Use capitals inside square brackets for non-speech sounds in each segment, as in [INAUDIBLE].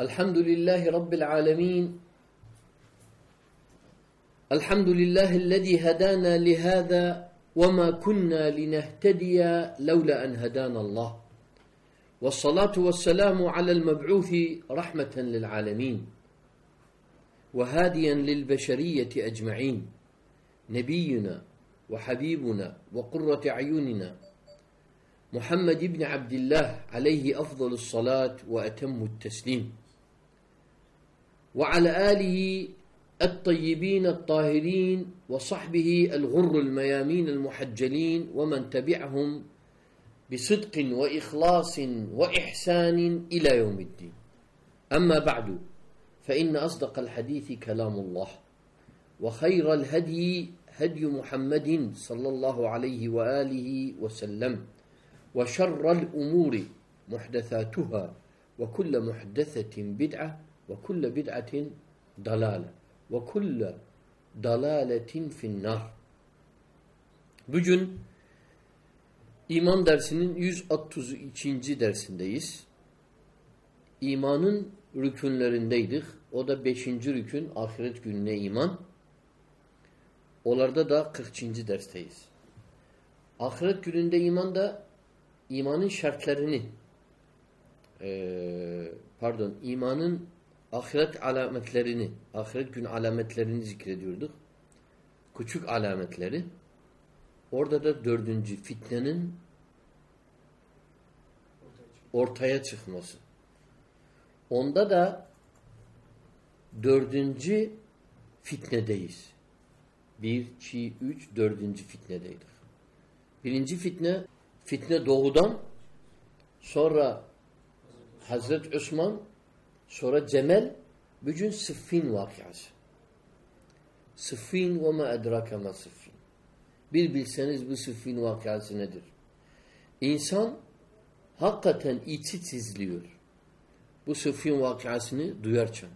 الحمد لله رب العالمين. الحمد لله الذي هدانا لهذا وما كنا لنهتدي لولا أن هدانا الله. والصلاة والسلام على المبعوث رحمة للعالمين. وهاديا للبشرية أجمعين. نبينا وحبيبنا وقرة أعيننا. محمد بن عبد الله عليه أفضل الصلاة وأتم التسليم. وعلى آله الطيبين الطاهرين وصحبه الغر الميامين المحجلين ومن تبعهم بصدق وإخلاص وإحسان إلى يوم الدين. أما بعد فإن أصدق الحديث كلام الله وخير الهدي هدي محمد صلى الله عليه وآله وسلم وشر الأمور محدثاتها وكل محدثة بدعة Ve kulle bid'atin dalale. Ve kulle dalaletin finnar. Bugün iman dersinin 132. dersindeyiz. İmanın rükünlerindeydik. O da 5. rükün ahiret gününe iman. Onlarda da 40. dersteyiz. Ahiret gününde iman da imanın şartlarını e, pardon imanın ahiret alametlerini ahiret gün alametlerini zikrediyorduk. Küçük alametleri. Orada da dördüncü fitnenin ortaya çıkması. Onda da dördüncü fitnedeyiz. Bir, iki, üç, dördüncü fitnedeydik. Birinci fitne Fitne doğudan sonra Hazreti Osman sonra Cemel bugün Sıffin vakıası. Sıffin ve ma edrake ma Sıffin. Bir bilseniz bu Sıffin vakıası nedir? İnsan hakikaten içi çizliyor. Bu Sıffin vakıasını duyarken.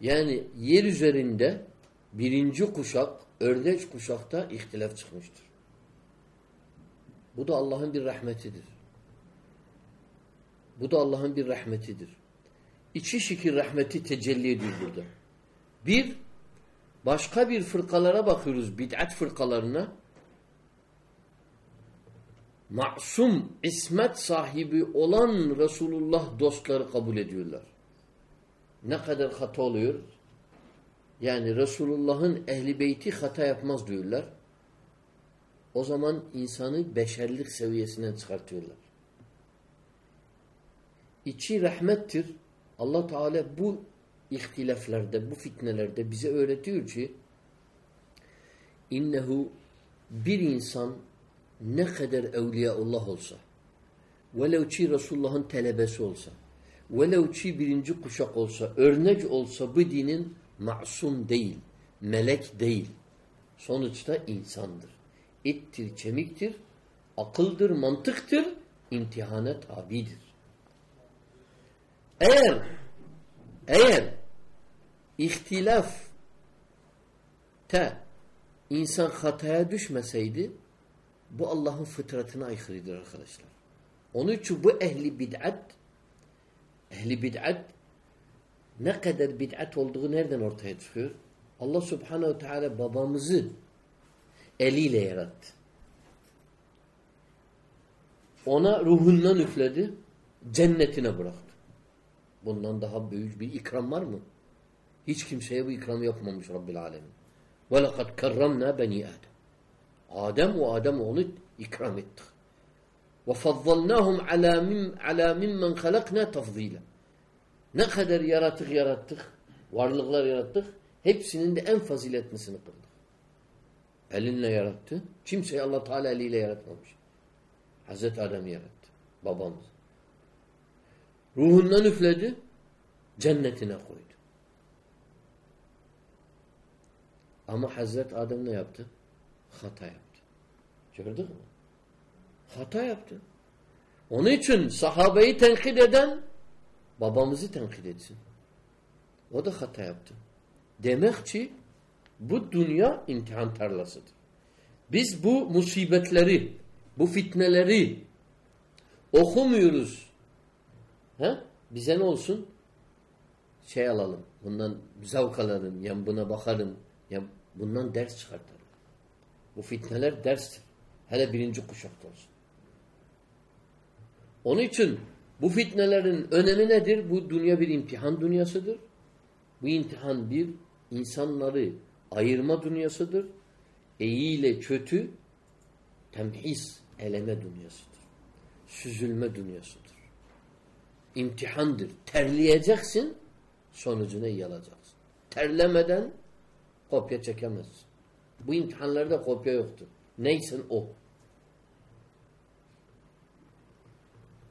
Yani yer üzerinde birinci kuşak, ördek kuşakta ihtilaf çıkmıştır. Bu da Allah'ın bir rahmetidir. Bu da Allah'ın bir rahmetidir. İçi şekil rahmeti tecelli ediyor burada. Bir, başka bir fırkalara bakıyoruz, bid'at fırkalarına. Masum, ismet sahibi olan Resulullah dostları kabul ediyorlar. Ne kadar hata oluyor? Yani Resulullah'ın ehli beyti hata yapmaz diyorlar. O zaman insanı beşerlik seviyesinden çıkartıyorlar. İçi rahmettir. Allah Teala bu ihtilaflarda, bu fitnelerde bize öğretiyor ki innehu bir insan ne kadar evliyaullah olsa velev ki Resulullah'ın telebesi olsa velev ki birinci kuşak olsa örnek olsa bu dinin masum değil, melek değil. Sonuçta insandır ettir, kemiktir, akıldır, mantıktır, imtihana tabidir. Eğer eğer ihtilaf te insan hataya düşmeseydi bu Allah'ın fıtratına aykırıdır arkadaşlar. Onun için bu ehli bid'at ehli bid'at ne kadar bid'at olduğu nereden ortaya çıkıyor? Allah subhanehu teala babamızı eliyle yarattı. Ona ruhundan üfledi, cennetine bıraktı. Bundan daha büyük bir ikram var mı? Hiç kimseye bu ikramı yapmamış Rabbil Alemin. وَلَقَدْ كَرَّمْنَا بَنِي Adem. Adem ve Adem onu ikram ettik. وَفَضَّلْنَاهُمْ عَلَى مِمْ عَلَى مِمَّنْ خَلَقْنَا تَفْضِيلًا Ne kadar yaratık yarattık, varlıklar yarattık, hepsinin de en faziletlisini kıldık. Elinle yarattı. Kimseyi Allah Teala eliyle yaratmamış. Hazreti Adem'i yarattı. Babamız. Ruhundan üfledi. Cennetine koydu. Ama Hazret Adem ne yaptı? Hata yaptı. Gördük mü? Hata yaptı. Onun için sahabeyi tenkit eden babamızı tenkit etsin. O da hata yaptı. Demek ki bu dünya imtihan tarlasıdır. Biz bu musibetleri, bu fitneleri okumuyoruz. He? Bize ne olsun? Şey alalım. Bundan zevk alalım. Yani buna bakarım. Yani bundan ders çıkartalım. Bu fitneler derstir. Hele birinci kuşakta olsun. Onun için bu fitnelerin önemi nedir? Bu dünya bir imtihan dünyasıdır. Bu imtihan bir insanları ayırma dünyasıdır. İyi ile kötü temhis, eleme dünyasıdır. Süzülme dünyasıdır. İmtihandır. Terleyeceksin, sonucunu iyi alacaksın. Terlemeden kopya çekemezsin. Bu imtihanlarda kopya yoktur. Neysen o.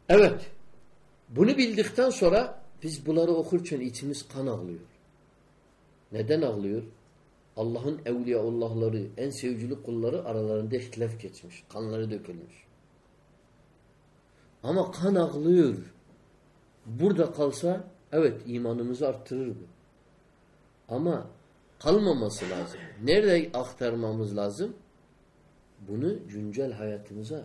Evet. Bunu bildikten sonra biz bunları okurken içimiz kan ağlıyor. Neden ağlıyor? Allah'ın evliyaullahları, en sevgili kulları aralarında ihtilaf geçmiş. Kanları dökülmüş. Ama kan ağlıyor. Burada kalsa evet imanımızı arttırır bu. Ama kalmaması lazım. Nerede aktarmamız lazım? Bunu güncel hayatımıza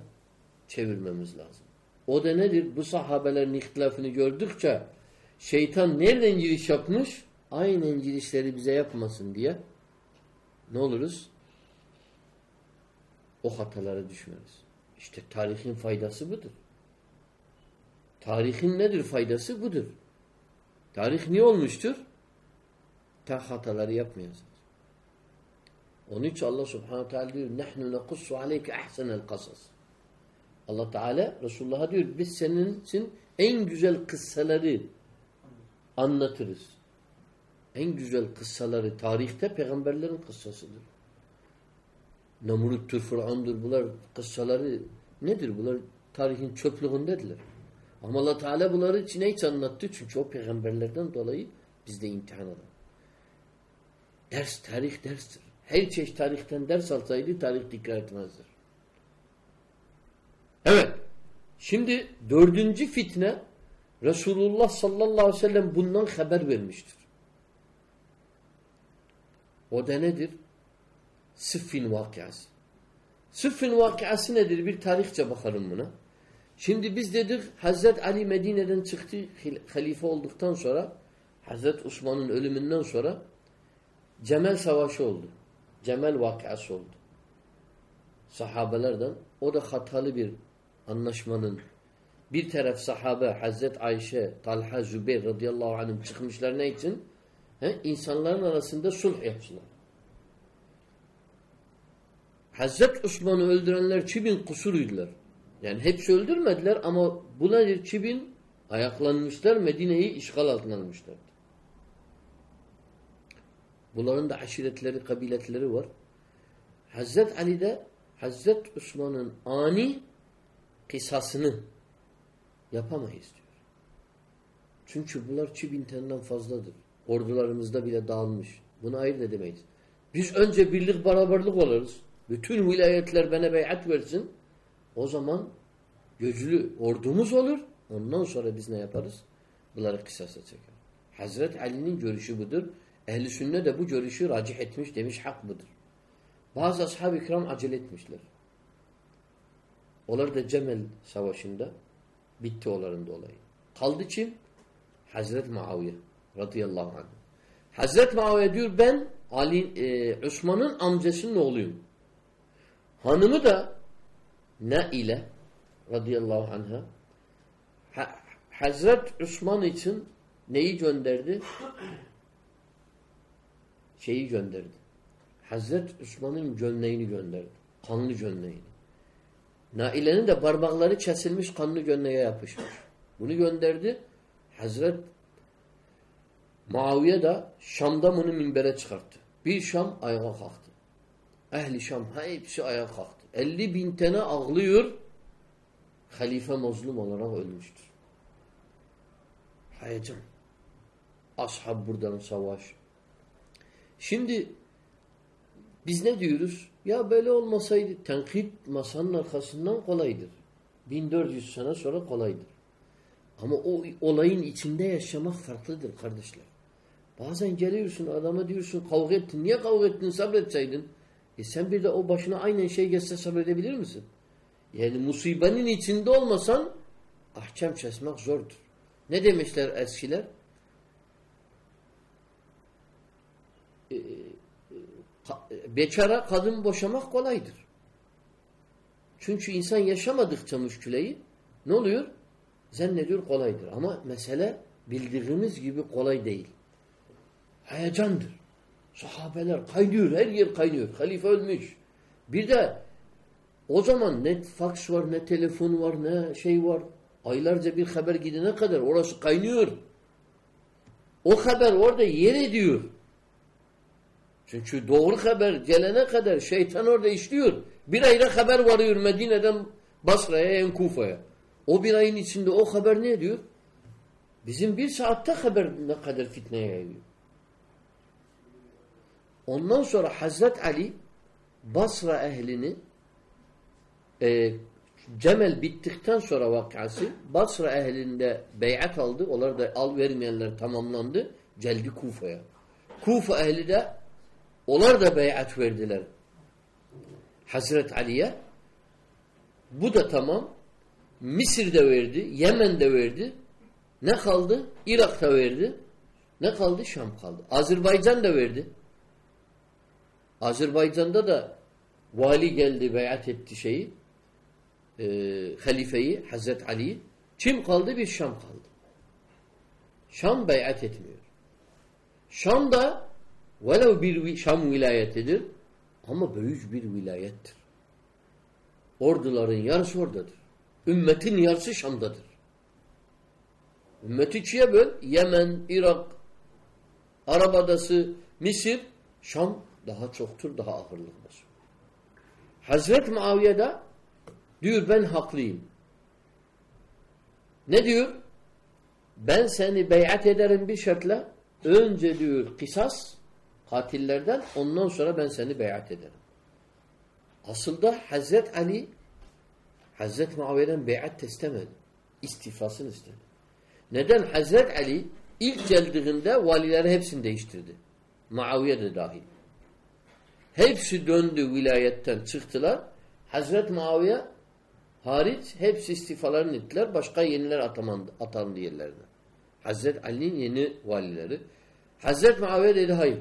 çevirmemiz lazım. O da nedir? Bu sahabelerin ihtilafını gördükçe şeytan nereden giriş yapmış? Aynen girişleri bize yapmasın diye ne oluruz? O hatalara düşmeriz. İşte tarihin faydası budur. Tarihin nedir faydası? Budur. Tarih niye olmuştur? Ta hataları yapmayasın. Onun için Allah subhanahu teala diyor nehnu nekussu aleyke ehsenel kasas. Allah Teala Resulullah'a diyor biz senin için en güzel kıssaları anlatırız. En güzel kıssaları tarihte peygamberlerin kıssasıdır. Namrut'tur, Fıran'dır bunlar kıssaları nedir? Bunlar tarihin çöplüğündedirler. Ama Allah Teala bunları içine anlattı. Çünkü o peygamberlerden dolayı bizde imtihan alır. Ders, tarih derstir. Her çeşit tarihten ders alsaydı tarih dikkat etmezdir. Evet. Şimdi dördüncü fitne Resulullah sallallahu aleyhi ve sellem bundan haber vermiştir. O da nedir? Sıffin vakıası. Sıffin vakıası nedir? Bir tarihçe bakalım buna. Şimdi biz dedik Hazret Ali Medine'den çıktı halife olduktan sonra Hazret Osman'ın ölümünden sonra Cemel Savaşı oldu. Cemel vakıası oldu. Sahabelerden o da hatalı bir anlaşmanın bir taraf sahabe Hazret Ayşe, Talha, Zübeyir radıyallahu anh'ın çıkmışlar ne için? He? İnsanların arasında sulh yapsınlar. Hazret Osman'ı öldürenler çibin kusuruydular. Yani hepsi öldürmediler ama bu nedir? Çibin ayaklanmışlar, Medine'yi işgal altına almışlardı. Bunların da aşiretleri, kabiletleri var. Hazret Ali de Hazret Osman'ın ani kısasını yapamayız diyor. Çünkü bunlar çi taneden fazladır. Ordularımızda bile dağılmış. Bunu ayırt edemeyiz. Biz önce birlik beraberlik oluruz. Bütün vilayetler bana beyat versin. O zaman gözlü ordumuz olur. Ondan sonra biz ne yaparız? Bunları kısasa çeker. Hazret Ali'nin görüşü budur. Ehli sünnet de bu görüşü racih etmiş demiş hak budur. Bazı ashab-ı kiram acele etmişler. Onlar da Cemel Savaşı'nda bitti onların dolayı. Kaldı kim? Hazret Muaviye radıyallahu anh. Hazret Muaviye diyor ben Ali e, Osman'ın amcasının oğluyum. Hanımı da ne ile radıyallahu anh'a ha, Hazret Osman için neyi gönderdi? Şeyi gönderdi. Hazret Osman'ın gömleğini gönderdi. Kanlı gömleğini. Naile'nin de parmakları kesilmiş kanlı gömleğe yapışmış. Bunu gönderdi. Hazret Muaviye de Şam'da bunu minbere çıkarttı. Bir Şam ayağa kalktı. Ehli Şam hepsi ayağa kalktı. 50 bin tane ağlıyor. halife mazlum olarak ölmüştür. Heyecan. Ashab buradan savaş. Şimdi biz ne diyoruz? Ya böyle olmasaydı tenkit masanın arkasından kolaydır. 1400 sene sonra kolaydır. Ama o olayın içinde yaşamak farklıdır kardeşler. Bazen geliyorsun adama diyorsun kavga ettin. Niye kavga ettin sabretseydin? E sen bir de o başına aynen şey geçse sabredebilir misin? Yani musibenin içinde olmasan ahkam kesmek zordur. Ne demişler eskiler? Ee, bekara kadın boşamak kolaydır. Çünkü insan yaşamadıkça müşküleyi ne oluyor? Zannediyor kolaydır. Ama mesele bildiğimiz gibi kolay değil. Heyecandır. Sahabeler kaynıyor. Her yer kaynıyor. Halife ölmüş. Bir de o zaman ne faks var, ne telefon var, ne şey var. Aylarca bir haber gidene kadar orası kaynıyor. O haber orada yer ediyor. Çünkü doğru haber gelene kadar şeytan orada işliyor. Bir ayda haber varıyor Medine'den Basra'ya en Kufa'ya. O bir ayın içinde o haber ne diyor? Bizim bir saatte haber ne kadar fitneye yayıyor. Ondan sonra Hazret Ali Basra ehlini e, Cemel bittikten sonra vakası Basra ehlinde beyat aldı. Onlar da al vermeyenler tamamlandı. Geldi Kufa'ya. Kufa ehli de onlar da beyat verdiler. Hazret Ali'ye. Bu da tamam. Mısır'da verdi. Yemen'de verdi. Ne kaldı? Irak'ta verdi. Ne kaldı? Şam kaldı. Azerbaycan da verdi. Azerbaycan'da da vali geldi beyat etti şeyi e, halifeyi Hazret Ali kim kaldı? Bir Şam kaldı. Şam beyat etmiyor. Şam da velev bir Şam vilayetidir ama büyük bir vilayettir. Orduların yarısı oradadır. Ümmetin yarısı Şam'dadır. Ümmeti ikiye böl. Yemen, Irak, Arap Adası, Mısır, Şam daha çoktur, daha ağırlıklıdır. Hazret Muaviye de diyor ben haklıyım. Ne diyor? Ben seni beyat ederim bir şartla. Önce diyor kısas katillerden ondan sonra ben seni beyat ederim. Aslında Hazret Ali Hazret Muaviye'den beyat istemedi. İstifasını istedi. Neden? Hazret Ali ilk geldiğinde valileri hepsini değiştirdi. Muaviye de dahil. Hepsi döndü vilayetten çıktılar. Hazret Muaviye hariç hepsi istifalarını ettiler. Başka yeniler atamandı, atandı yerlerine. Hazret Ali'nin yeni valileri. Hazret Muaviye dedi hayır.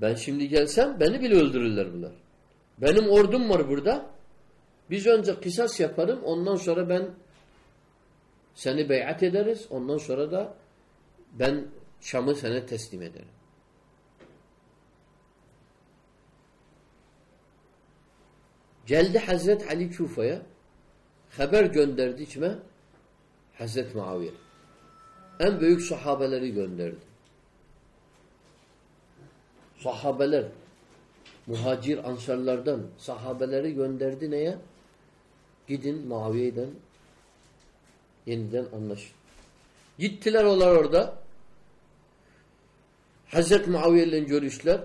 Ben şimdi gelsem beni bile öldürürler bunlar. Benim ordum var burada. Biz önce kısas yaparım. Ondan sonra ben seni beyat ederiz. Ondan sonra da ben Şam'ı sana teslim ederim. Geldi Hazret Ali Kufa'ya haber gönderdi kime? Hazret Muaviye. En büyük sahabeleri gönderdi. Sahabeler muhacir ansarlardan sahabeleri gönderdi neye? Gidin Muaviye'den yeniden anlaşın. Gittiler onlar orada. Hazret Muaviye ile görüşler.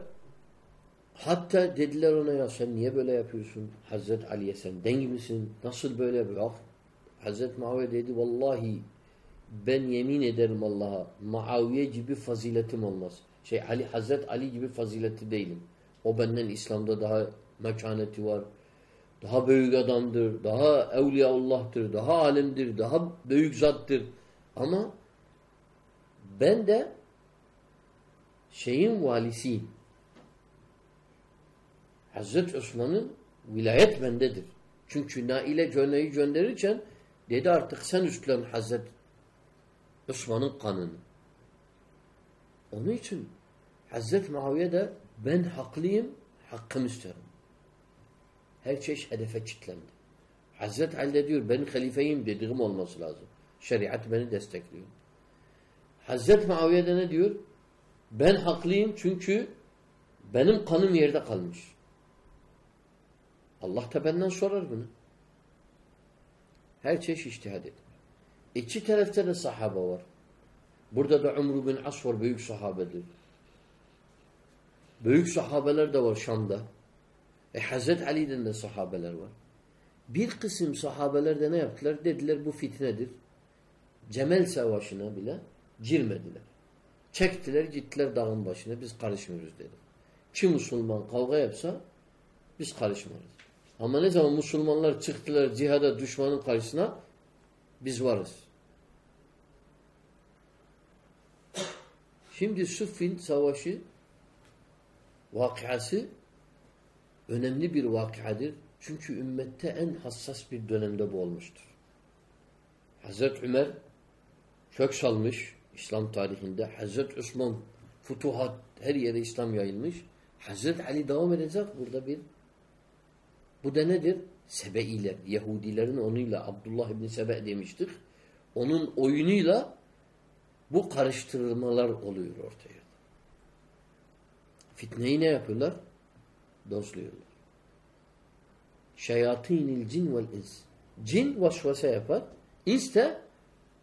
Hatta dediler ona ya sen niye böyle yapıyorsun? Hazret Ali'ye sen dengi misin? Nasıl böyle yapıyor? Hazret Muaviye dedi vallahi ben yemin ederim Allah'a Muaviye gibi faziletim olmaz. Şey Ali Hazret Ali gibi fazileti değilim. O benden İslam'da daha mekaneti var. Daha büyük adamdır. Daha evliyaullah'tır. Daha alimdir. Daha büyük zattır. Ama ben de şeyin valisiyim. Hazreti Osman'ın vilayet bendedir. Çünkü Nail'e Cöne'yi gönderirken dedi artık sen üstlen Hazret Osman'ın kanını. Onun için Hazreti Muaviye de ben haklıyım, hakkımı isterim. Her çeşit hedefe kilitlendi. Hazreti Ali de diyor ben halifeyim dediğim olması lazım. Şeriat beni destekliyor. Hazreti Muaviye de ne diyor? Ben haklıyım çünkü benim kanım yerde kalmış. Allah da benden sorar bunu. Her çeşit iştihad eder. İki tarafta da sahaba var. Burada da Umru bin As var. Büyük sahabedir. Büyük sahabeler de var Şam'da. E Hazret Ali'den de sahabeler var. Bir kısım sahabeler de ne yaptılar? Dediler bu fitnedir. Cemel Savaşı'na bile girmediler. Çektiler gittiler dağın başına biz karışmıyoruz dedi. Kim Müslüman kavga yapsa biz karışmarız. Ama ne zaman Müslümanlar çıktılar cihada düşmanın karşısına biz varız. Şimdi Suffin Savaşı vakıası önemli bir vakadır. Çünkü ümmette en hassas bir dönemde bu olmuştur. Hazreti Ömer kök salmış İslam tarihinde. Hazreti Osman futuhat her yere İslam yayılmış. Hazreti Ali devam edecek burada bir bu da nedir? Sebeiler. Yahudilerin onuyla Abdullah İbni Sebe demiştik. Onun oyunuyla bu karıştırmalar oluyor ortaya. Fitneyi ne yapıyorlar? Dozluyorlar. Şeyatinil cin vel ins. Cin vasvasa yapar. İns de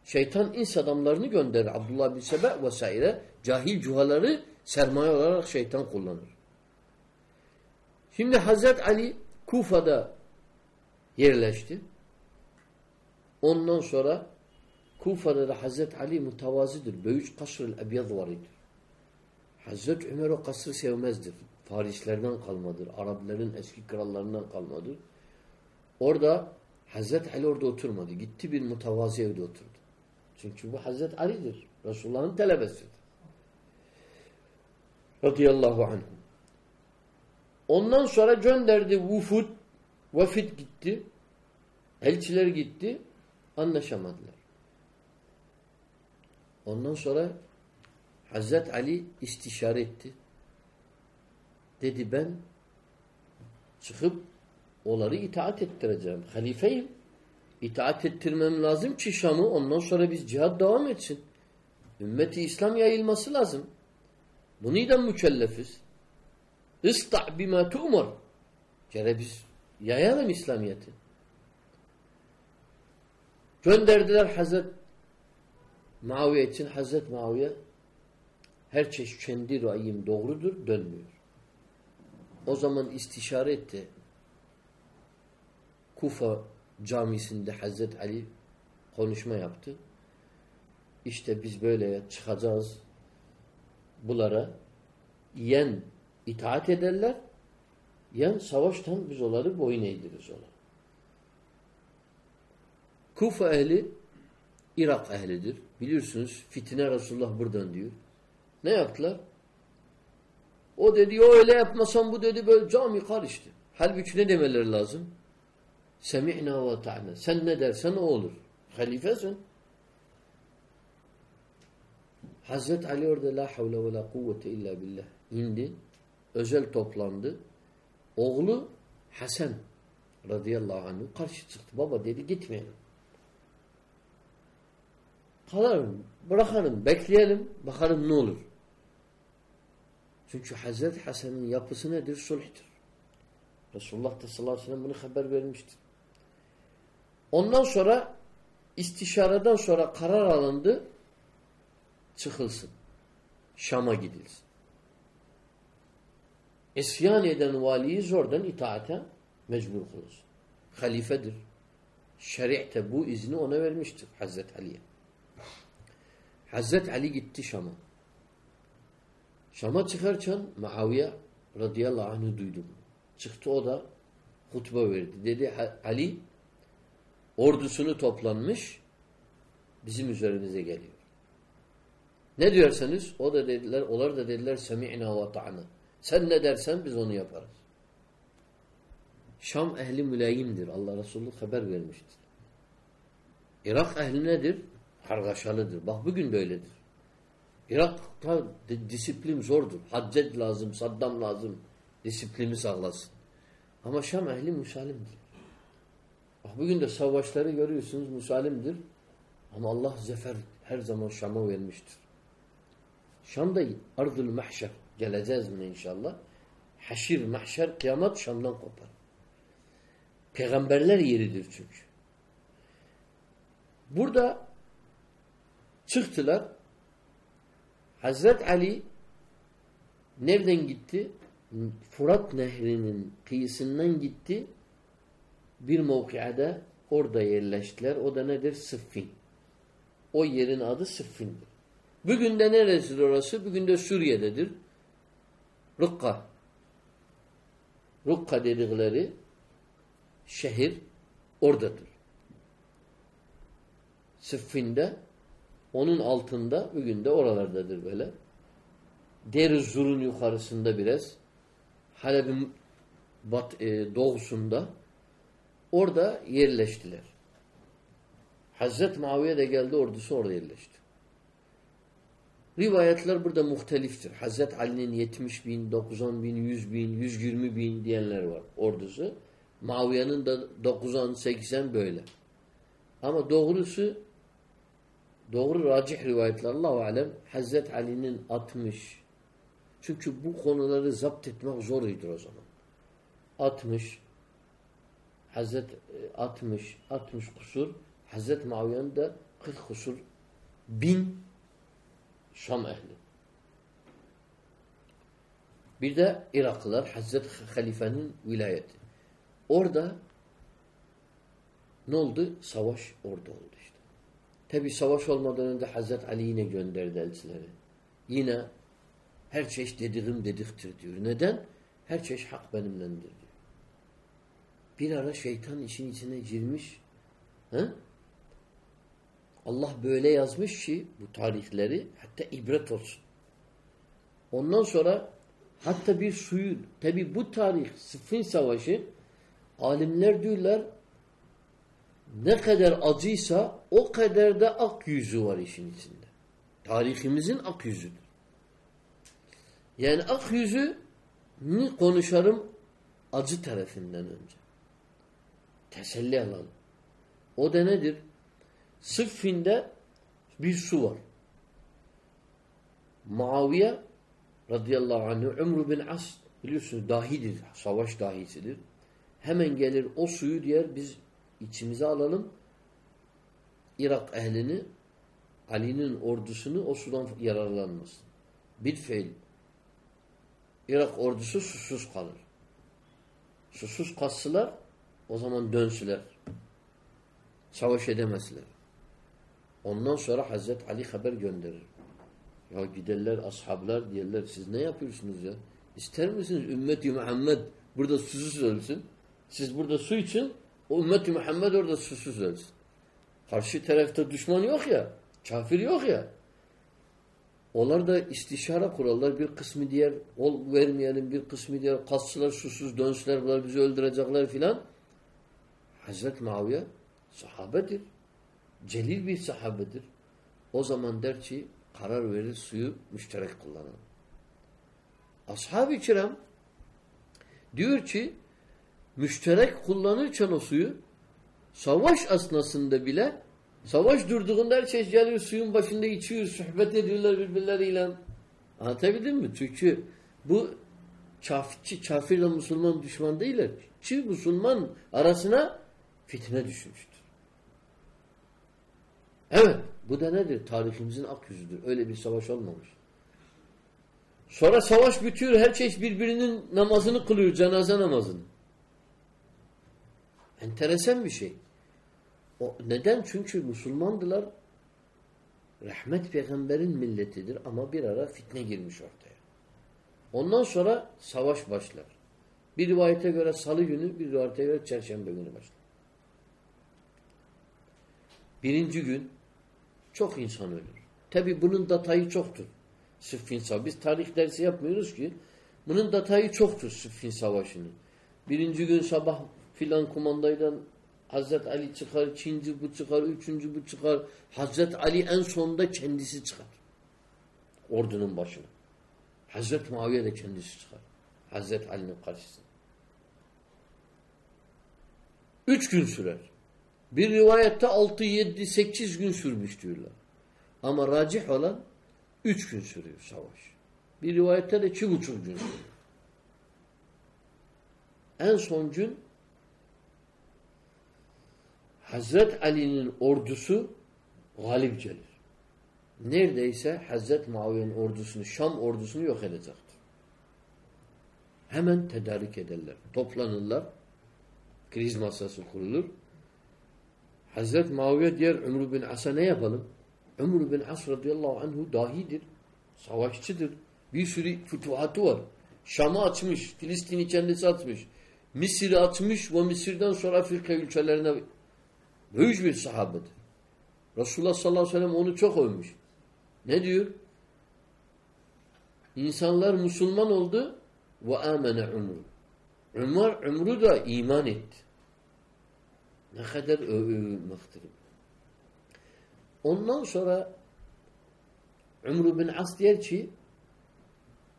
şeytan ins adamlarını gönderir. Abdullah bin Sebe vesaire cahil cuhaları sermaye olarak şeytan kullanır. Şimdi Hazret Ali Kufa'da yerleşti. Ondan sonra Kufa'da da Hazret Ali mutavazidir. Böyüç kasr-ı ebyad var idi. Hazret Ömer o kasrı sevmezdir. Farislerden kalmadır. Arapların eski krallarından kalmadır. Orada Hazret Ali orada oturmadı. Gitti bir mutavazi evde oturdu. Çünkü bu Hazret Ali'dir. Resulullah'ın talebesidir. Radıyallahu anh. Ondan sonra gönderdi vufud, vafit gitti. Elçiler gitti. Anlaşamadılar. Ondan sonra Hazret Ali istişare etti. Dedi ben çıkıp onları itaat ettireceğim. Halifeyim. İtaat ettirmem lazım ki Şam'ı ondan sonra biz cihad devam etsin. Ümmeti İslam yayılması lazım. Bunu da mükellefiz. İsta' bima tu'mar. Kere biz yayalım İslamiyet'i. Gönderdiler Hazret Muaviye için Hazret Muaviye her çeşit kendi rayim doğrudur, dönmüyor. O zaman istişare etti. Kufa camisinde Hazret Ali konuşma yaptı. İşte biz böyle çıkacağız bulara. Yen itaat ederler. Yen savaştan biz onları boyun eğdiririz ona. Kufa ehli Irak ehlidir. Biliyorsunuz fitne Resulullah buradan diyor. Ne yaptılar? O dedi o öyle yapmasan bu dedi böyle cami karıştı. Halbuki ne demeleri lazım? Semi'na ve ta'na. Sen ne dersen o olur. Halifesin. Hazret Ali orada la havle ve la kuvvete illa billah indi. Özel toplandı. Oğlu Hasan radıyallahu anh karşı çıktı. Baba dedi gitmeyelim. Kalalım, bırakalım, bekleyelim, bakalım ne olur. Çünkü Hazreti Hasan'ın yapısı nedir? Sulhtir. Resulullah da sallallahu aleyhi ve sellem bunu haber vermiştir. Ondan sonra istişareden sonra karar alındı çıkılsın. Şam'a gidilsin. İsyan eden valiyi zordan itaate mecbur kılır. Halifedir. Şeri'te bu izni ona vermiştir Hazreti Ali'ye. Hazreti Ali gitti Şam'a. Şam'a çıkarken Muaviye radıyallahu anh'ı duydum. Çıktı o da hutbe verdi. Dedi Ali ordusunu toplanmış bizim üzerimize geliyor. Ne diyorsanız o da dediler, onlar da dediler semi'na ve ta'na. Sen ne dersen biz onu yaparız. Şam ehli mülayimdir. Allah Resulü haber vermiştir. Irak ehli nedir? Kargaşalıdır. Bak bugün de öyledir. Irak'ta disiplin zordur. Haccet lazım, Saddam lazım. Disiplini sağlasın. Ama Şam ehli müsalimdir. Bak bugün de savaşları görüyorsunuz müsalimdir. Ama Allah zefer her zaman Şam'a vermiştir. Şam'da ardıl mahşer. Geleceğiz mi inşallah? Haşir, mahşer, kıyamet Şam'dan kopar. Peygamberler yeridir çünkü. Burada çıktılar. Hazret Ali nereden gitti? Fırat Nehri'nin kıyısından gitti. Bir mevkiada orada yerleştiler. O da nedir? Sıffin. O yerin adı Sıffin'dir. Bugün de neresidir orası? Bugün de Suriye'dedir. Rukka. Rukka dedikleri şehir oradadır. Sıffin'de onun altında bugün de oralardadır böyle. Derizur'un yukarısında biraz Halep'in bat, e, doğusunda orada yerleştiler. Hazret Muaviye de geldi ordusu orada yerleşti. Rivayetler burada muhteliftir. Hazret Ali'nin 70 bin, 90 bin, 100 bin, 120 bin diyenler var ordusu. Muaviye'nin de 90, 80 böyle. Ama doğrusu doğru racih rivayetler Allahu alem Hazret Ali'nin 60 çünkü bu konuları zapt etmek zoruydur o zaman. 60 Hazret 60 60 kusur Hazret Muaviye'nin de 40 kusur bin Şam ehli. Bir de Iraklılar Hazret Halife'nin vilayeti. Orada ne oldu? Savaş orada oldu işte. Tabi savaş olmadan önce Hazret Ali yine gönderdi elçileri. Yine her çeşit dediğim dediktir diyor. Neden? Her çeşit hak benimlendir diyor. Bir ara şeytan işin içine girmiş. He? Allah böyle yazmış ki bu tarihleri hatta ibret olsun. Ondan sonra hatta bir suyu tabi bu tarih Sıffin Savaşı alimler diyorlar ne kadar acıysa o kadar da ak yüzü var işin içinde. Tarihimizin ak yüzüdür. Yani ak yüzü ni konuşarım acı tarafından önce. Teselli alalım. O da nedir? Sıffinde bir su var. Muaviye radıyallahu anh Umru bin As biliyorsunuz dahidir. Savaş dahisidir. Hemen gelir o suyu diyer biz içimize alalım. Irak ehlini Ali'nin ordusunu o sudan yararlanmasın. Bir fiil. Irak ordusu susuz kalır. Susuz kalsılar o zaman dönsüler. Savaş edemezler. Ondan sonra Hazreti Ali haber gönderir. Ya giderler ashablar diyorlar siz ne yapıyorsunuz ya? İster misiniz ümmeti Muhammed burada susuz ölsün? Siz burada su için o ümmeti Muhammed orada susuz ölsün. Karşı tarafta düşman yok ya. Kafir yok ya. Onlar da istişare kurarlar. Bir kısmı diğer ol vermeyelim, bir kısmı diğer kasçılar susuz dönsüler, bunlar bizi öldürecekler filan. Hazreti Muaviye sahabedir. Celil bir sahabedir. O zaman der ki karar verir suyu müşterek kullanalım. Ashab-ı kiram diyor ki müşterek kullanırken o suyu savaş asnasında bile savaş durduğunda her şey geliyor suyun başında içiyor, sohbet ediyorlar birbirleriyle. Anlatabildim mi? Çünkü bu kafirçi, kafirle Müslüman düşman değiller. Çi Müslüman arasına fitne düşmüştür. Evet. Bu da nedir? Tarihimizin ak yüzüdür. Öyle bir savaş olmamış. Sonra savaş bitiyor. Her çeşit birbirinin namazını kılıyor. Cenaze namazını. Enteresan bir şey. O, neden? Çünkü Müslümandılar. Rahmet peygamberin milletidir ama bir ara fitne girmiş ortaya. Ondan sonra savaş başlar. Bir rivayete göre salı günü, bir rivayete göre çarşamba günü başlar. Birinci gün çok insan ölür. Tabi bunun datayı çoktur. Sıffin Savaşı. Biz tarih dersi yapmıyoruz ki. Bunun datayı çoktur Sıffin Savaşı'nın. Birinci gün sabah filan kumandaydan Hazret Ali çıkar, ikinci bu çıkar, üçüncü bu çıkar. Hazret Ali en sonunda kendisi çıkar. Ordunun başına. Hazret Muaviye de kendisi çıkar. Hazret Ali'nin karşısına. Üç gün sürer. Bir rivayette 6, 7, 8 gün sürmüş diyorlar. Ama racih olan 3 gün sürüyor savaş. Bir rivayette de 2,5 gün sürüyor. En son gün Hazret Ali'nin ordusu galip gelir. Neredeyse Hazreti Muaviye'nin ordusunu, Şam ordusunu yok edecektir. Hemen tedarik ederler. Toplanırlar. Kriz masası kurulur. Hazreti Muaviye diğer Ömrü bin As'a ne yapalım? Ömrü bin As radıyallahu anhu dahidir. Savaşçıdır. Bir sürü fütuhatı var. Şam'ı açmış. Filistin'i kendisi açmış. Mısır'ı açmış ve Mısır'dan sonra Afrika ülkelerine büyük bir sahabedir. Resulullah sallallahu aleyhi ve sellem onu çok övmüş. Ne diyor? İnsanlar Müslüman oldu ve amene umru. Umar umru da iman etti. Ne kadar övülmektir. Ondan sonra Umru bin As diyor ki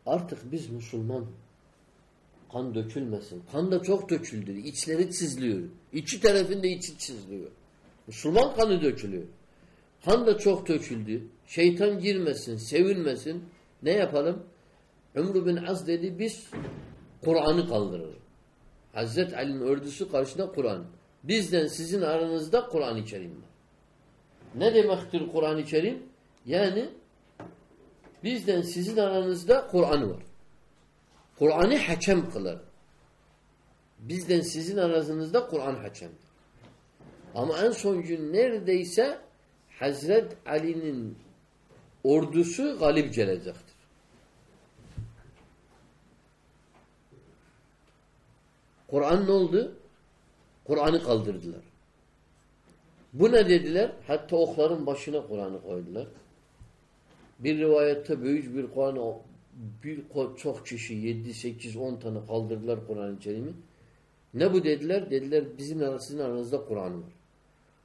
artık biz Müslüman kan dökülmesin. Kan da çok döküldü. İçleri çizliyor. İki tarafında içi çizliyor. Müslüman kanı dökülüyor. Kan da çok döküldü. Şeytan girmesin, sevilmesin. Ne yapalım? Umru bin Az dedi biz Kur'an'ı kaldırırız. Hazreti Ali'nin ordüsü karşısında Kur'an. Bizden sizin aranızda Kur'an-ı Kerim var. Ne demektir Kur'an-ı Kerim? Yani bizden sizin aranızda Kur'an var. Kur'an'ı hakem kılar. Bizden sizin aranızda Kur'an hakemdir. Ama en son gün neredeyse Hazret Ali'nin ordusu galip gelecektir. Kur'an ne oldu? Kur'an'ı kaldırdılar. Bu ne dediler? Hatta okların başına Kur'an'ı koydular. Bir rivayette büyük bir Kur'an'ı bir çok kişi 7, 8, 10 tane kaldırdılar Kur'an-ı. Ne bu dediler? Dediler bizim arasının aranızda Kur'an var.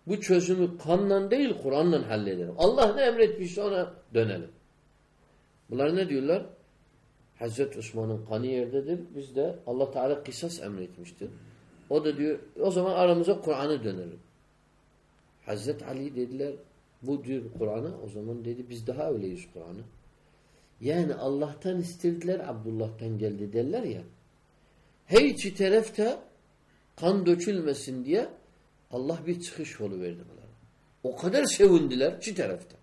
Bu çözümü kanla değil Kur'an'la halledelim. Allah ne emretmişse ona dönelim. Bunlar ne diyorlar? Hazreti Osman'ın kanı yerdedir. Biz de Allah Teala kısas emretmiştir. O da diyor o zaman aramıza Kur'an'ı dönelim. Hazreti Ali dediler bu diyor Kur'an'a o zaman dedi biz daha öyleyiz Kur'an'ı. Yani Allah'tan istediler Abdullah'tan geldi derler ya. Her iki tarafta kan dökülmesin diye Allah bir çıkış yolu verdi bunlara. O kadar sevindiler iki tarafta.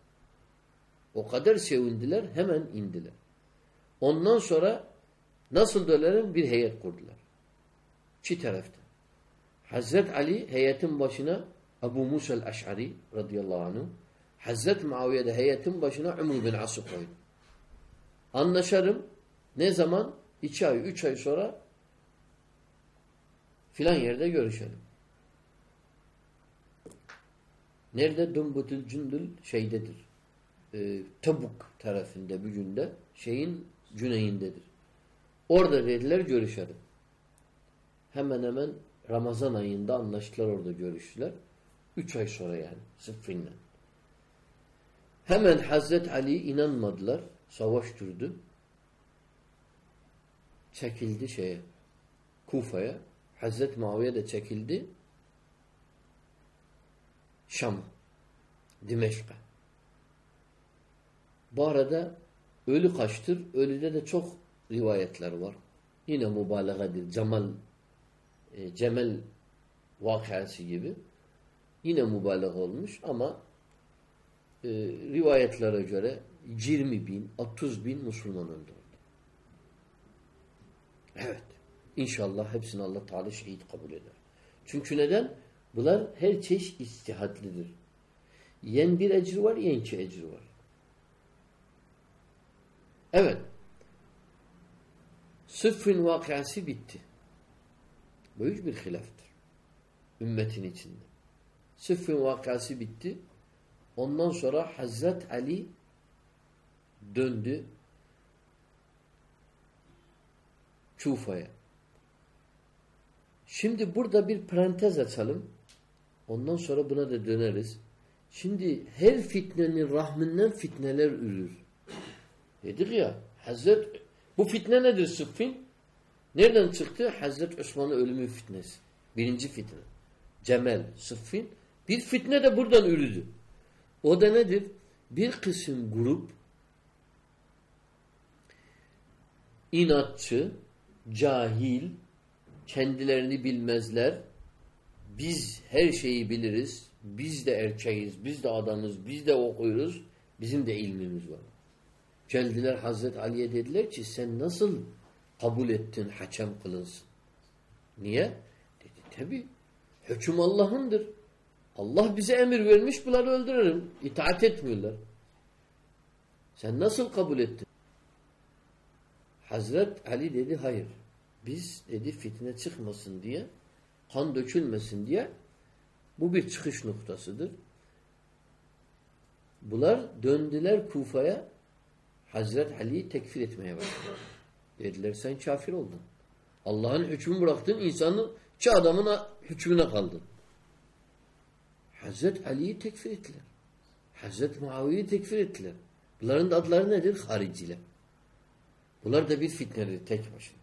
O kadar sevindiler hemen indiler. Ondan sonra nasıl dönerim bir heyet kurdular. İki tarafta. Hazret Ali heyetin başına Ebu Musa el-Eş'ari radıyallahu anh Hazret Muaviye de heyetin başına Umru bin As'ı koydu. Anlaşarım. Ne zaman? İki ay, üç ay sonra filan yerde görüşelim. Nerede? Dumbutul Cündül şeydedir. E, Tabuk tarafında bir günde şeyin güneyindedir. Orada dediler görüşelim. Hemen hemen Ramazan ayında anlaştılar orada görüştüler. Üç ay sonra yani. Sıffinle. Hemen Hazret Ali inanmadılar. Savaş durdu. Çekildi şeye. Kufa'ya. Hazret Muaviye de çekildi. Şam. Dimeşk'a. Bu arada ölü kaçtır. Ölüde de çok rivayetler var. Yine mübalağadır. Cemal e, Cemel vakası gibi. Yine mübalağa olmuş ama e, rivayetlere göre 20 bin, 30 bin Müslüman öldürüldü. Evet. İnşallah hepsini Allah Teala şehit kabul eder. Çünkü neden? Bunlar her çeşit istihatlidir. Yen bir ecir var, yen iki ecir var. Evet. Sıffın vakası bitti. Büyük bir hilaftır. Ümmetin içinde. Sıffın vakası bitti. Ondan sonra Hazret Ali döndü Kufa'ya. Şimdi burada bir parantez açalım. Ondan sonra buna da döneriz. Şimdi her fitnenin rahminden fitneler ürür. Dedik ya Hazret bu fitne nedir Sıffin? Nereden çıktı? Hazret Osman'ın ölümü fitnesi. Birinci fitne. Cemel, Sıffin. Bir fitne de buradan ürüdü. O da nedir? Bir kısım grup inatçı, cahil, kendilerini bilmezler. Biz her şeyi biliriz. Biz de erkeğiz, biz de adamız, biz de okuyoruz. Bizim de ilmimiz var. Geldiler Hazreti Ali'ye dediler ki sen nasıl kabul ettin hakem kılınsın? Niye? Dedi tabi. Hüküm Allah'ındır. Allah bize emir vermiş bunları öldürelim. İtaat etmiyorlar. Sen nasıl kabul ettin? Hazret Ali dedi hayır. Biz dedi fitne çıkmasın diye kan dökülmesin diye bu bir çıkış noktasıdır. Bunlar döndüler Kufa'ya Hazret Ali'yi tekfir etmeye başladılar. Dediler sen kafir oldun. Allah'ın hükmünü bıraktın insanın ki adamın hükmüne kaldın. Hazret Ali'yi tekfir ettiler. Hazret Muaviye'yi tekfir ettiler. Bunların da adları nedir? Hariciler. Bunlar da bir fitnedir tek başına.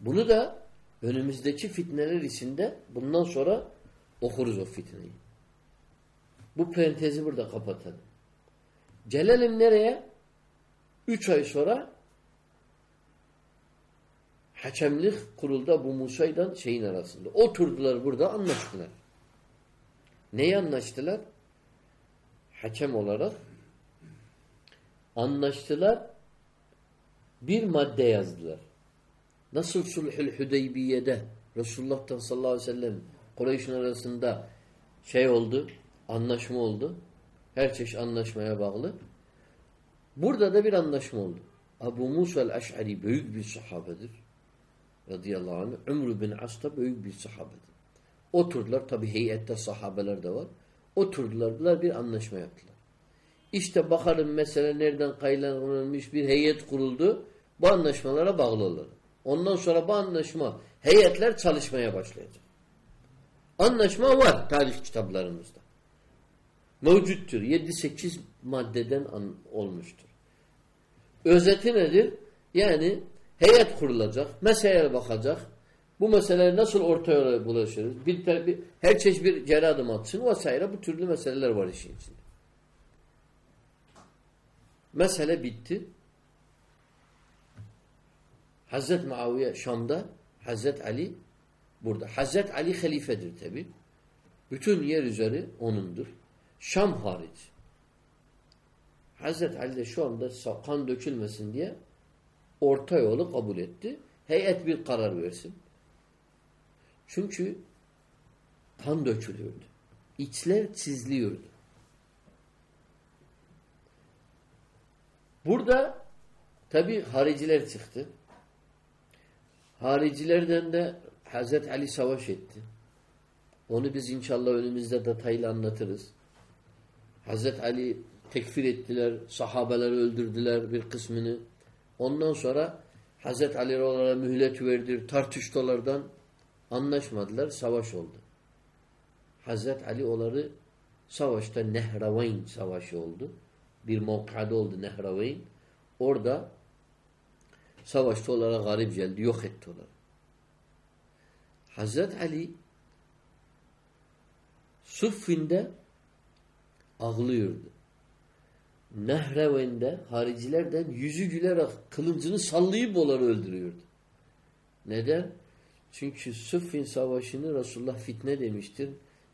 Bunu da önümüzdeki fitneler içinde bundan sonra okuruz o fitneyi. Bu parantezi burada kapatalım. Gelelim nereye? Üç ay sonra hakemlik kurulda bu Musa'yla şeyin arasında. Oturdular burada anlaştılar. Neyi anlaştılar? Hakem olarak anlaştılar. Bir madde yazdılar. Nasıl sulhül Hüdeybiye'de Resulullah'tan sallallahu aleyhi ve sellem Kureyş'in arasında şey oldu, anlaşma oldu. Her çeşit anlaşmaya bağlı. Burada da bir anlaşma oldu. Abu Musa el-Eş'ari büyük bir sahabedir. Radıyallahu anh. Umru bin As da büyük bir sahabedir. Oturdular. Tabi heyette sahabeler de var. Oturdular. Bunlar bir anlaşma yaptılar. İşte bakalım mesele nereden kaynaklanmış bir heyet kuruldu. Bu anlaşmalara bağlı olur. Ondan sonra bu anlaşma heyetler çalışmaya başlayacak. Anlaşma var tarih kitaplarımızda. Mevcuttur. 7-8 maddeden olmuştur. Özeti nedir? Yani heyet kurulacak, meseleye bakacak. Bu meseleleri nasıl ortaya bulaşırız? Bir, bir, her çeşit bir geri adım atsın vesaire bu türlü meseleler var işin içinde. Mesele bitti. Hazret Muaviye Şam'da, Hazret Ali burada. Hazret Ali halifedir tabi. Bütün yer üzeri onundur. Şam hariç. Hazret Ali de şu anda kan dökülmesin diye orta yolu kabul etti. Heyet bir karar versin. Çünkü kan dökülüyordu. İçler çizliyordu. Burada tabi hariciler çıktı. Haricilerden de Hazret Ali savaş etti. Onu biz inşallah önümüzde detaylı anlatırız. Hazret Ali tekfir ettiler, sahabeleri öldürdüler bir kısmını. Ondan sonra Hazret Ali onlara mühlet verdi, tartıştılardan anlaşmadılar, savaş oldu. Hazret Ali onları savaşta Nehravayn savaşı oldu. Bir mevkada oldu Nehravayn. Orada savaşta onlara garip geldi, yok etti onları. Hazret Ali Suffin'de ağlıyordu. Nehreven'de haricilerden yüzü gülerek kılıncını sallayıp onları öldürüyordu. Neden? Çünkü Suffin savaşını Resulullah fitne demiştir.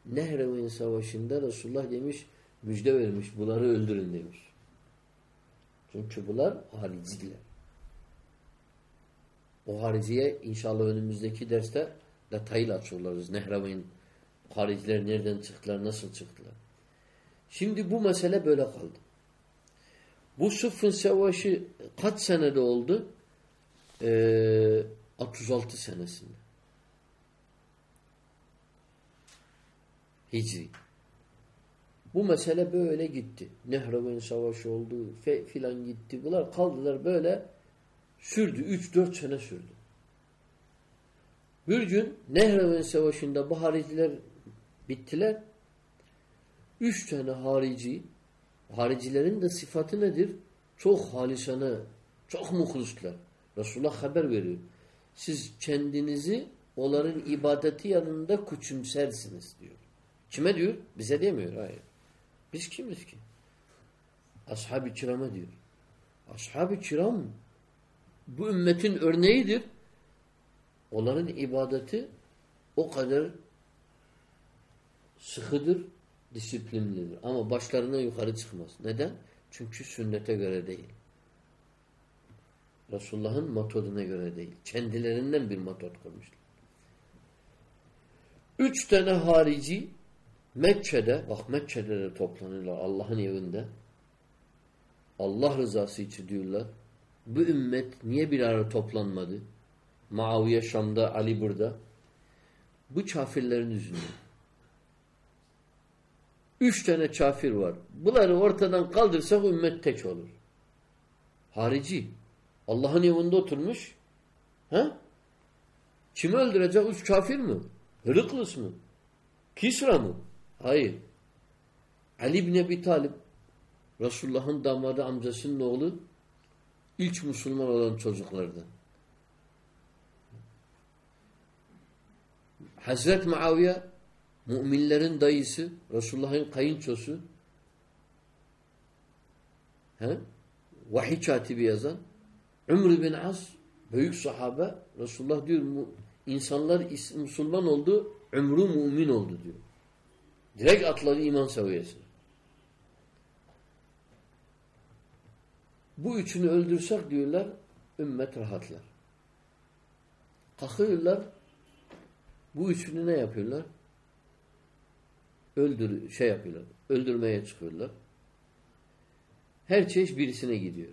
Nehreven savaşında Resulullah demiş müjde vermiş bunları öldürün demiş. Çünkü bunlar hariciler. O hariciye inşallah önümüzdeki derste detaylı açıklarız. Nehreven hariciler nereden çıktılar, nasıl çıktılar. Şimdi bu mesele böyle kaldı. Bu Sıffın Savaşı kaç senede oldu? Ee, 36 senesinde. Hicri. Bu mesele böyle gitti. Nehraven Savaşı oldu, filan gitti. Bunlar kaldılar böyle sürdü. 3-4 sene sürdü. Bir gün Nehraven Savaşı'nda bu hariciler bittiler. Üç tane harici haricilerin de sıfatı nedir? Çok halisane, çok muhlisler. Resulullah haber veriyor. Siz kendinizi onların ibadeti yanında küçümsersiniz diyor. Kime diyor? Bize demiyor. Hayır. Biz kimiz ki? Ashab-ı kirama diyor. Ashab-ı kiram bu ümmetin örneğidir. Onların ibadeti o kadar sıkıdır, Disiplinlidir. Ama başlarından yukarı çıkmaz. Neden? Çünkü sünnete göre değil. Resulullah'ın metoduna göre değil. Kendilerinden bir metod kurmuşlar. Üç tane harici Mekke'de, bak Mekke'de de toplanırlar Allah'ın evinde. Allah rızası için diyorlar. Bu ümmet niye bir arada toplanmadı? Muaviye Şam'da, Ali burada. Bu kafirlerin yüzünden. Üç tane kafir var. Bunları ortadan kaldırsak ümmet tek olur. Harici. Allah'ın evinde oturmuş. Ha? Kimi öldürecek? Üç kafir mi? Hırıklus mu? Kisra mı? Hayır. Ali bin Ebi Talip Resulullah'ın damadı amcasının oğlu ilk Müslüman olan çocuklardan. Hazret Muaviye müminlerin dayısı, Resulullah'ın kayınçosu he? vahiy katibi yazan Umr bin As büyük sahabe Resulullah diyor insanlar Müslüman oldu ömrü mümin oldu diyor. Direkt atladı iman seviyesine. Bu üçünü öldürsek diyorlar ümmet rahatlar. Kalkıyorlar bu üçünü ne yapıyorlar? Öldür şey yapıyorlar. Öldürmeye çıkıyorlar. Her çeşit birisine gidiyor.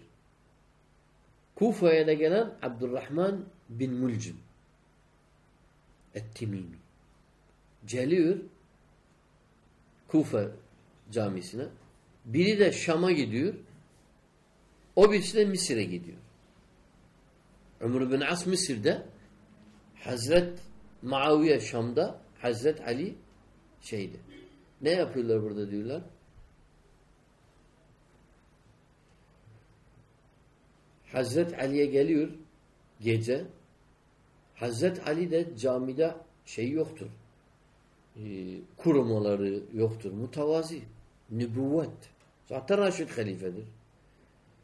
Kufa'ya da gelen Abdurrahman bin Mulcim Et-Timimi. Geliyor Kufa camisine. Biri de Şam'a gidiyor. O birisi de Mısır'a gidiyor. Ömür bin As Mısır'da Hazret Muaviye Şam'da Hazret Ali şeydi. Ne yapıyorlar burada diyorlar? Hazret Ali'ye geliyor gece. Hazret Ali de camide şey yoktur. Ee, kurumaları yoktur. Mutavazi. Nübüvvet. Zaten Raşid halifedir.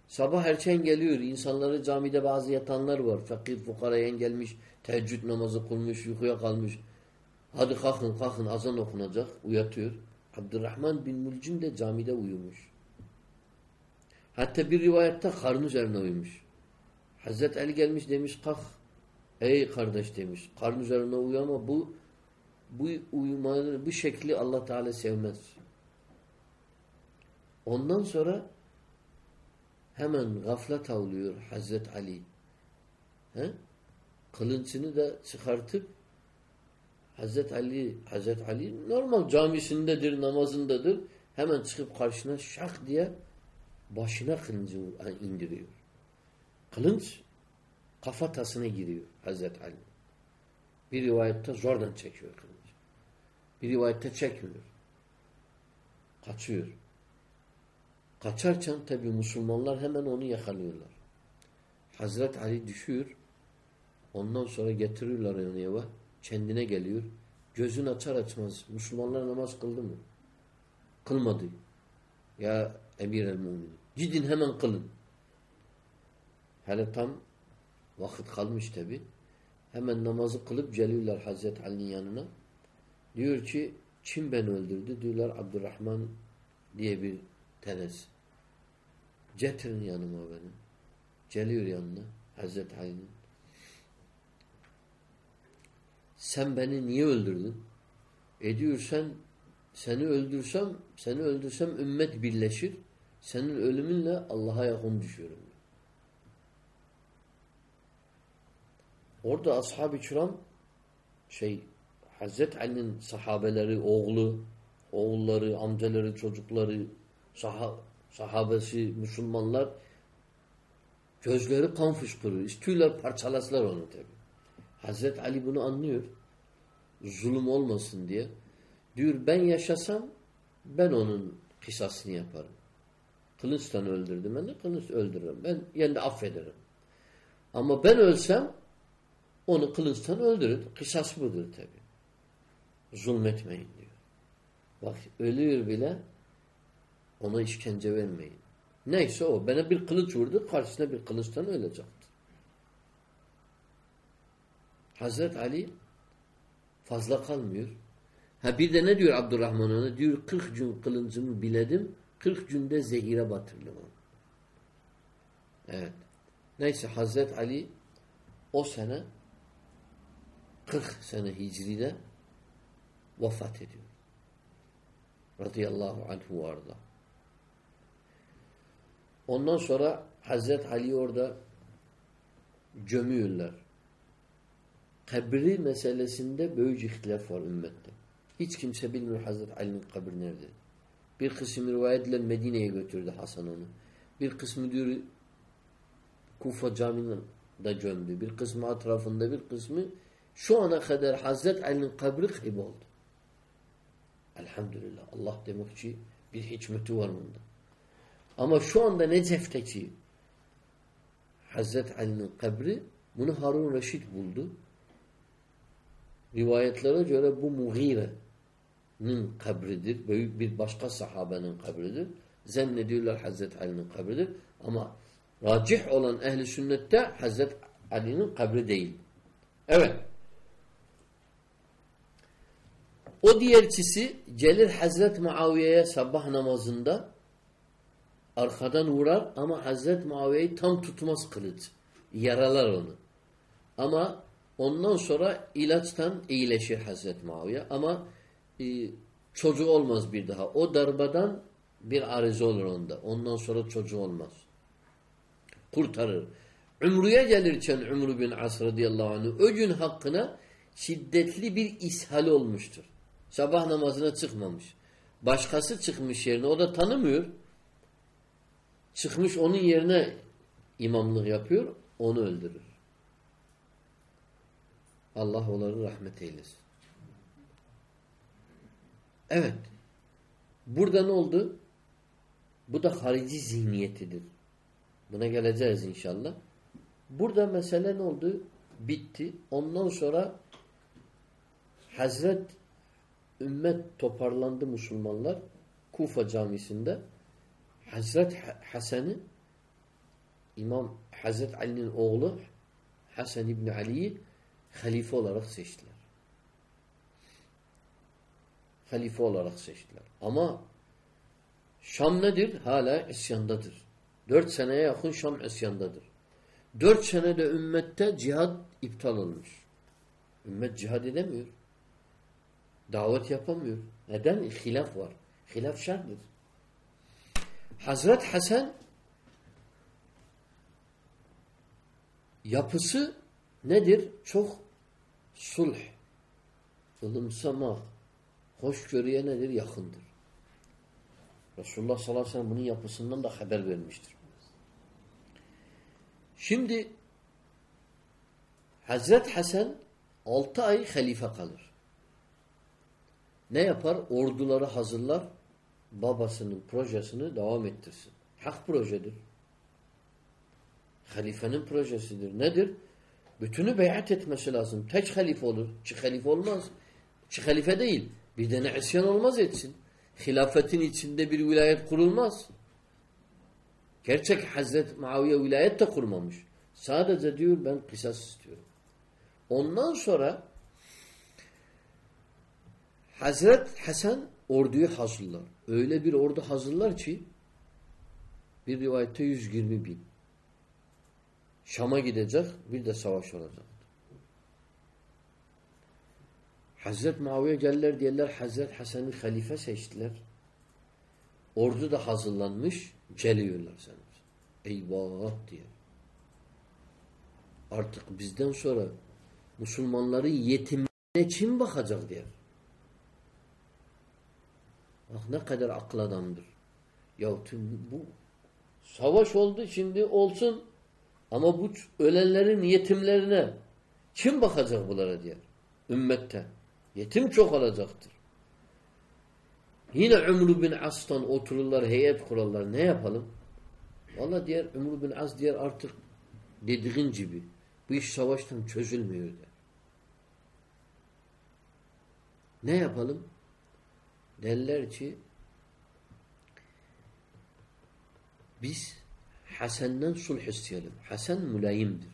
Sabah erken geliyor. İnsanları camide bazı yatanlar var. Fakir fukaraya gelmiş. Teheccüd namazı kılmış. Uykuya kalmış. Hadi kalkın kalkın azan okunacak. Uyatıyor. Abdurrahman bin Mulcim de camide uyumuş. Hatta bir rivayette karın üzerine uyumuş. Hazreti Ali gelmiş demiş kalk. Ey kardeş demiş. Karın üzerine uyama bu bu uyumanın bu şekli Allah Teala sevmez. Ondan sonra hemen gaflet avlıyor Hazret Ali. He? Kılıncını da çıkartıp Hazret Ali Hazret Ali normal camisindedir, namazındadır. Hemen çıkıp karşına şak diye başına kılıncı indiriyor. Kılınç kafatasına giriyor Hazret Ali. Bir rivayette zordan çekiyor kılıncı. Bir rivayette çekmiyor. Kaçıyor. Kaçarken tabi Müslümanlar hemen onu yakalıyorlar. Hazret Ali düşüyor. Ondan sonra getiriyorlar onu eve. Kendine geliyor. Gözün açar açmaz. Müslümanlar namaz kıldı mı? Kılmadı. Ya emir el müminin. Gidin hemen kılın. Hele tam vakit kalmış tabi. Hemen namazı kılıp geliyorlar Hazreti Ali'nin yanına. Diyor ki kim beni öldürdü? Diyorlar Abdurrahman diye bir tanesi. Getirin yanıma beni. Geliyor yanına Hazreti Ali'nin. Sen beni niye öldürdün? E diyor sen seni öldürsem seni öldürsem ümmet birleşir. Senin ölümünle Allah'a yakın düşüyorum. Orada ashab-ı kiram şey Hazreti Ali'nin sahabeleri, oğlu, oğulları, amcaları, çocukları, sah sahabesi, Müslümanlar gözleri kan fışkırıyor. İstiyorlar parçalasılar onu tabi. Hazreti Ali bunu anlıyor. Zulüm olmasın diye. Diyor ben yaşasam ben onun kısasını yaparım. Kılıçtan öldürdüm. Ben de kılıç öldürürüm. Ben de affederim. Ama ben ölsem onu kılıçtan öldürür. Kısas budur tabi. Zulmetmeyin diyor. Bak ölüyor bile ona işkence vermeyin. Neyse o. Bana bir kılıç vurdu. Karşısına bir kılıçtan ölecekti. Hazret Ali fazla kalmıyor. Ha bir de ne diyor Abdurrahman ona? Diyor 40 gün kılıncımı biledim. 40 günde zehire batırdım onu. Evet. Neyse Hazret Ali o sene 40 sene hicride vefat ediyor. Radıyallahu anhu arda. Ondan sonra Hazret Ali orada gömüyorlar. Kabri meselesinde böyük ihtilaf var ümmette. Hiç kimse bilmiyor Hazret Ali'nin kabri nerede. Bir kısmı rivayetle Medine'ye götürdü Hasan onu. Bir kısmı diyor Kufa caminin de gömdü. Bir kısmı etrafında bir kısmı şu ana kadar Hazret Ali'nin kabri kayboldu. Elhamdülillah. Allah demek ki bir hikmeti var bunda. Ama şu anda Necef'teki Hazret Ali'nin kabri bunu Harun Reşit buldu. Rivayetlere göre bu Mughire'nin kabridir. Büyük bir başka sahabenin kabridir. Zannediyorlar Hazret Ali'nin kabridir. Ama racih olan ehli sünnette Hazret Ali'nin kabri değil. Evet. O diğerçisi gelir Hazret Muaviye'ye sabah namazında arkadan vurar ama Hazret Muaviye'yi tam tutmaz kılıç. Yaralar onu. Ama ondan sonra ilaçtan iyileşir Hazret Muaviye. Ama e, çocuğu olmaz bir daha. O darbadan bir arıza olur onda. Ondan sonra çocuğu olmaz. Kurtarır. Ümrüye gelirken Ümrü bin As radıyallahu anh o gün hakkına şiddetli bir ishal olmuştur. Sabah namazına çıkmamış. Başkası çıkmış yerine o da tanımıyor. Çıkmış onun yerine imamlık yapıyor. Onu öldürür. Allah onları rahmet eylesin. Evet. Burada ne oldu? Bu da harici zihniyetidir. Buna geleceğiz inşallah. Burada mesele ne oldu? Bitti. Ondan sonra Hazret ümmet toparlandı Müslümanlar Kufa camisinde Hazret Hasan'ı İmam Hazret Ali'nin oğlu Hasan İbni Ali'yi halife olarak seçtiler. Halife olarak seçtiler. Ama Şam nedir? Hala isyandadır. Dört seneye yakın Şam isyandadır. Dört senede ümmette cihad iptal olmuş. Ümmet cihad edemiyor. Davet yapamıyor. Neden? Hilaf var. Hilaf şarttır. Hazret Hasan yapısı nedir? Çok sulh, ılımsamak, hoşgörüye nedir? Yakındır. Resulullah sallallahu aleyhi ve sellem bunun yapısından da haber vermiştir. Şimdi Hazret Hasan altı ay halife kalır. Ne yapar? Orduları hazırlar, babasının projesini devam ettirsin. Hak projedir. Halifenin projesidir. Nedir? Bütünü beyat etmesi lazım. Tek halife olur. Çi halife olmaz. Çi halife değil. Bir tane isyan olmaz etsin. Hilafetin içinde bir vilayet kurulmaz. Gerçek Hazret Muaviye vilayet de kurmamış. Sadece diyor ben kısas istiyorum. Ondan sonra Hazret Hasan orduyu hazırlar. Öyle bir ordu hazırlar ki bir rivayette 120 bin. Şam'a gidecek bir de savaş olacak. Hazret Muaviye gelirler diyorlar Hazret Hasan'ı halife seçtiler. Ordu da hazırlanmış geliyorlar sana. Eyvah diye. Artık bizden sonra Müslümanların yetimine kim bakacak diye. Bak ne kadar akıl adamdır. Ya tüm bu savaş oldu şimdi olsun ama bu ölenlerin yetimlerine kim bakacak bunlara diye. Ümmette. Yetim çok olacaktır. Yine Umru bin As'tan otururlar, heyet kurarlar. Ne yapalım? Valla diğer Umru bin As diğer artık dediğin gibi bu iş savaştan çözülmüyor der. Ne yapalım? Derler ki biz Hasan'dan sulh isteyelim. Hasan mülayimdir.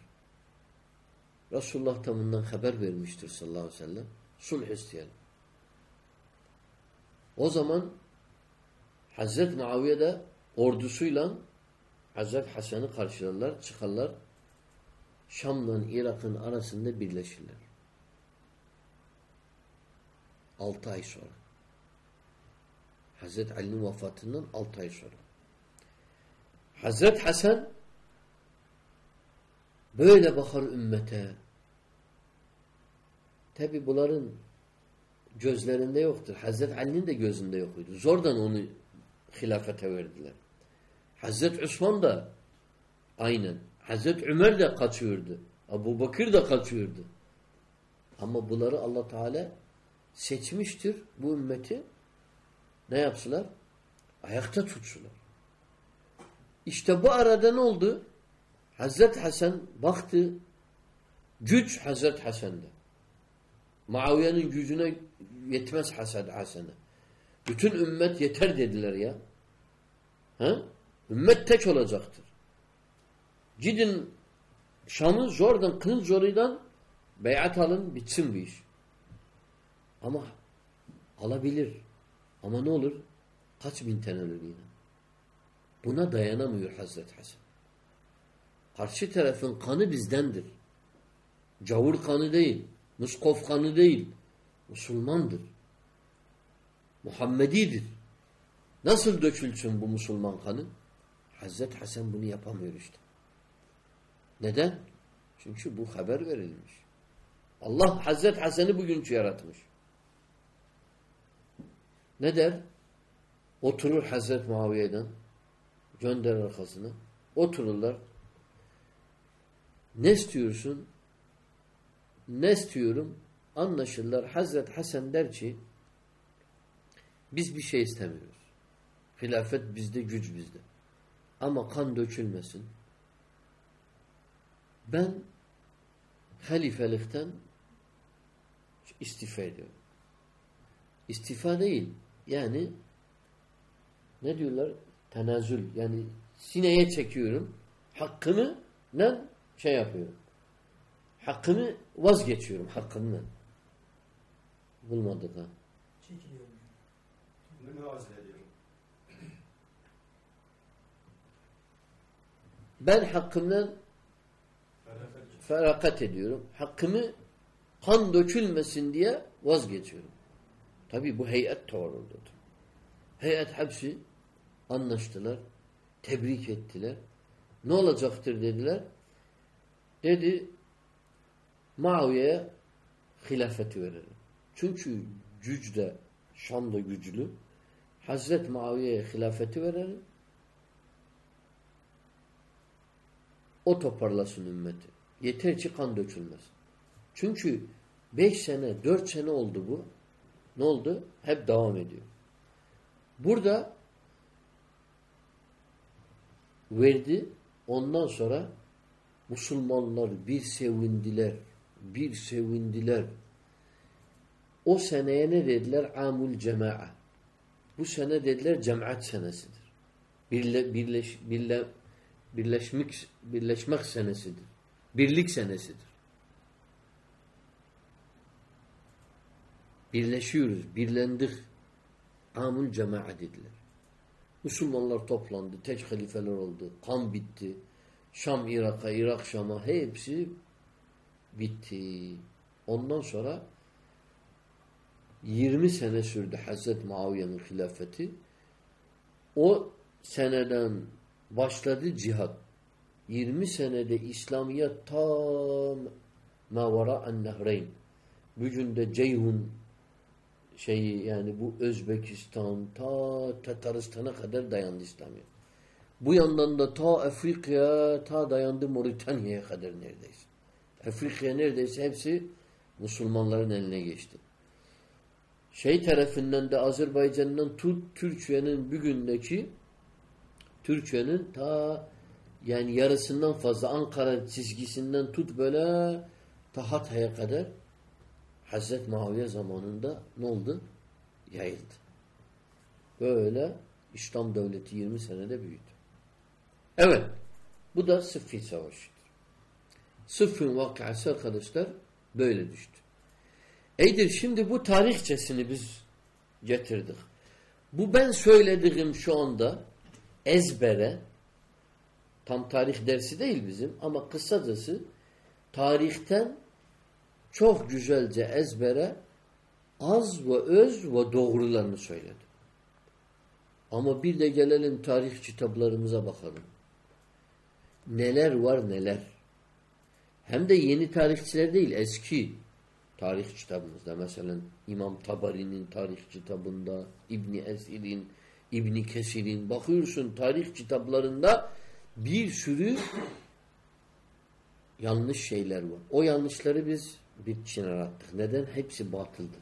Resulullah da bundan haber vermiştir sallallahu aleyhi ve sellem. Sulh isteyelim. O zaman Hazreti Muaviye de ordusuyla Hazreti Hasan'ı karşılarlar, çıkarlar. Şam'la Irak'ın arasında birleşirler. Altı ay sonra. Hazreti Ali'nin vefatından altı ay sonra. Hazreti Hasan böyle bakar ümmete. Tabi bunların gözlerinde yoktur. Hazreti Ali'nin de gözünde yokuydu. Zordan onu hilafete verdiler. Hazreti Osman da aynen. Hazreti Ömer de kaçıyordu. Abu Bakır da kaçıyordu. Ama bunları Allah Teala seçmiştir bu ümmeti. Ne yapsılar? Ayakta tutsular. İşte bu arada ne oldu? Hazreti Hasan baktı güç Hazreti Hasan'da. Muaviye'nin gücüne yetmez Hazreti Hasan'a. Bütün ümmet yeter dediler ya. Ha? Ümmet tek olacaktır. Gidin Şam'ın zordan, kılıç zoruyla beyat alın, bitsin bu iş. Ama alabilir. Ama ne olur? Kaç bin tane ölür yine. Buna dayanamıyor Hazreti Hasan. Karşı tarafın kanı bizdendir. Cavur kanı değil. Muskov kanı değil. Müslümandır. Muhammedidir. Nasıl dökülsün bu Müslüman kanı? Hazreti Hasan bunu yapamıyor işte. Neden? Çünkü bu haber verilmiş. Allah Hazreti Hasan'ı bugün yaratmış. Ne der? Oturur Hazreti Muaviye'den gönderir arkasına. Otururlar. Ne istiyorsun? Ne istiyorum? Anlaşırlar. Hazreti Hasan der ki biz bir şey istemiyoruz. Hilafet bizde, güç bizde. Ama kan dökülmesin. Ben halifelikten istifa ediyorum. İstifa değil. Yani ne diyorlar? Tenazül. Yani sineye çekiyorum. Hakkımı ne şey yapıyorum. Hakkımı vazgeçiyorum hakkımdan. Bulmadık ha. Çekiliyorum. Münazile ediyorum. Ben hakkımdan Feragat. ferakat ediyorum. Hakkımı kan dökülmesin diye vazgeçiyorum. Tabi bu heyet tavırındadır. Heyet hepsi anlaştılar. Tebrik ettiler. Ne olacaktır dediler. Dedi Muaviye'ye hilafeti verelim. Çünkü güçde Şam'da güçlü. Hazret Muaviye'ye hilafeti verelim. O toparlasın ümmeti. Yeter ki kan dökülmez. Çünkü beş sene, dört sene oldu bu. Ne oldu? Hep devam ediyor. Burada verdi. Ondan sonra Müslümanlar bir sevindiler. Bir sevindiler. O seneye ne dediler? Amul cema'a. Bu sene dediler cemaat senesidir. Birle, birleş, birle, birleşmek, birleşmek senesidir. Birlik senesidir. Birleşiyoruz, birlendik. Amul cema'a dediler. Müslümanlar toplandı, tek halifeler oldu, kan bitti. Şam Irak'a, Irak Şam'a hepsi bitti. Ondan sonra 20 sene sürdü Hazreti Muaviye'nin hilafeti. O seneden başladı cihat. 20 senede İslamiyet tam mevara nehreyn. Bugün de Ceyhun şeyi yani bu Özbekistan ta Tataristan'a kadar dayandı İslamiyet. Bu yandan da ta Afrika'ya ta dayandı Moritanya'ya kadar neredeyse. Afrika'ya neredeyse hepsi Müslümanların eline geçti. Şey tarafından da Azerbaycan'dan tut Türkiye'nin bugündeki Türkiye'nin ta yani yarısından fazla Ankara çizgisinden tut böyle ta Hatay'a kadar Hazreti Muaviye zamanında ne oldu? Yayıldı. Böyle İslam devleti 20 senede büyüdü. Evet. Bu da Sıffin Savaşı'dır. Sıffin vakası arkadaşlar böyle düştü. Eydir şimdi bu tarihçesini biz getirdik. Bu ben söylediğim şu anda ezbere tam tarih dersi değil bizim ama kısacası tarihten çok güzelce ezbere az ve öz ve doğrularını söyledim. Ama bir de gelelim tarih kitaplarımıza bakalım. Neler var neler. Hem de yeni tarihçiler değil eski tarih kitabımızda. Mesela İmam Tabari'nin tarih kitabında, İbni Esir'in, İbni Kesir'in bakıyorsun tarih kitaplarında bir sürü yanlış şeyler var. O yanlışları biz bir kenara attık. Neden? Hepsi batıldı.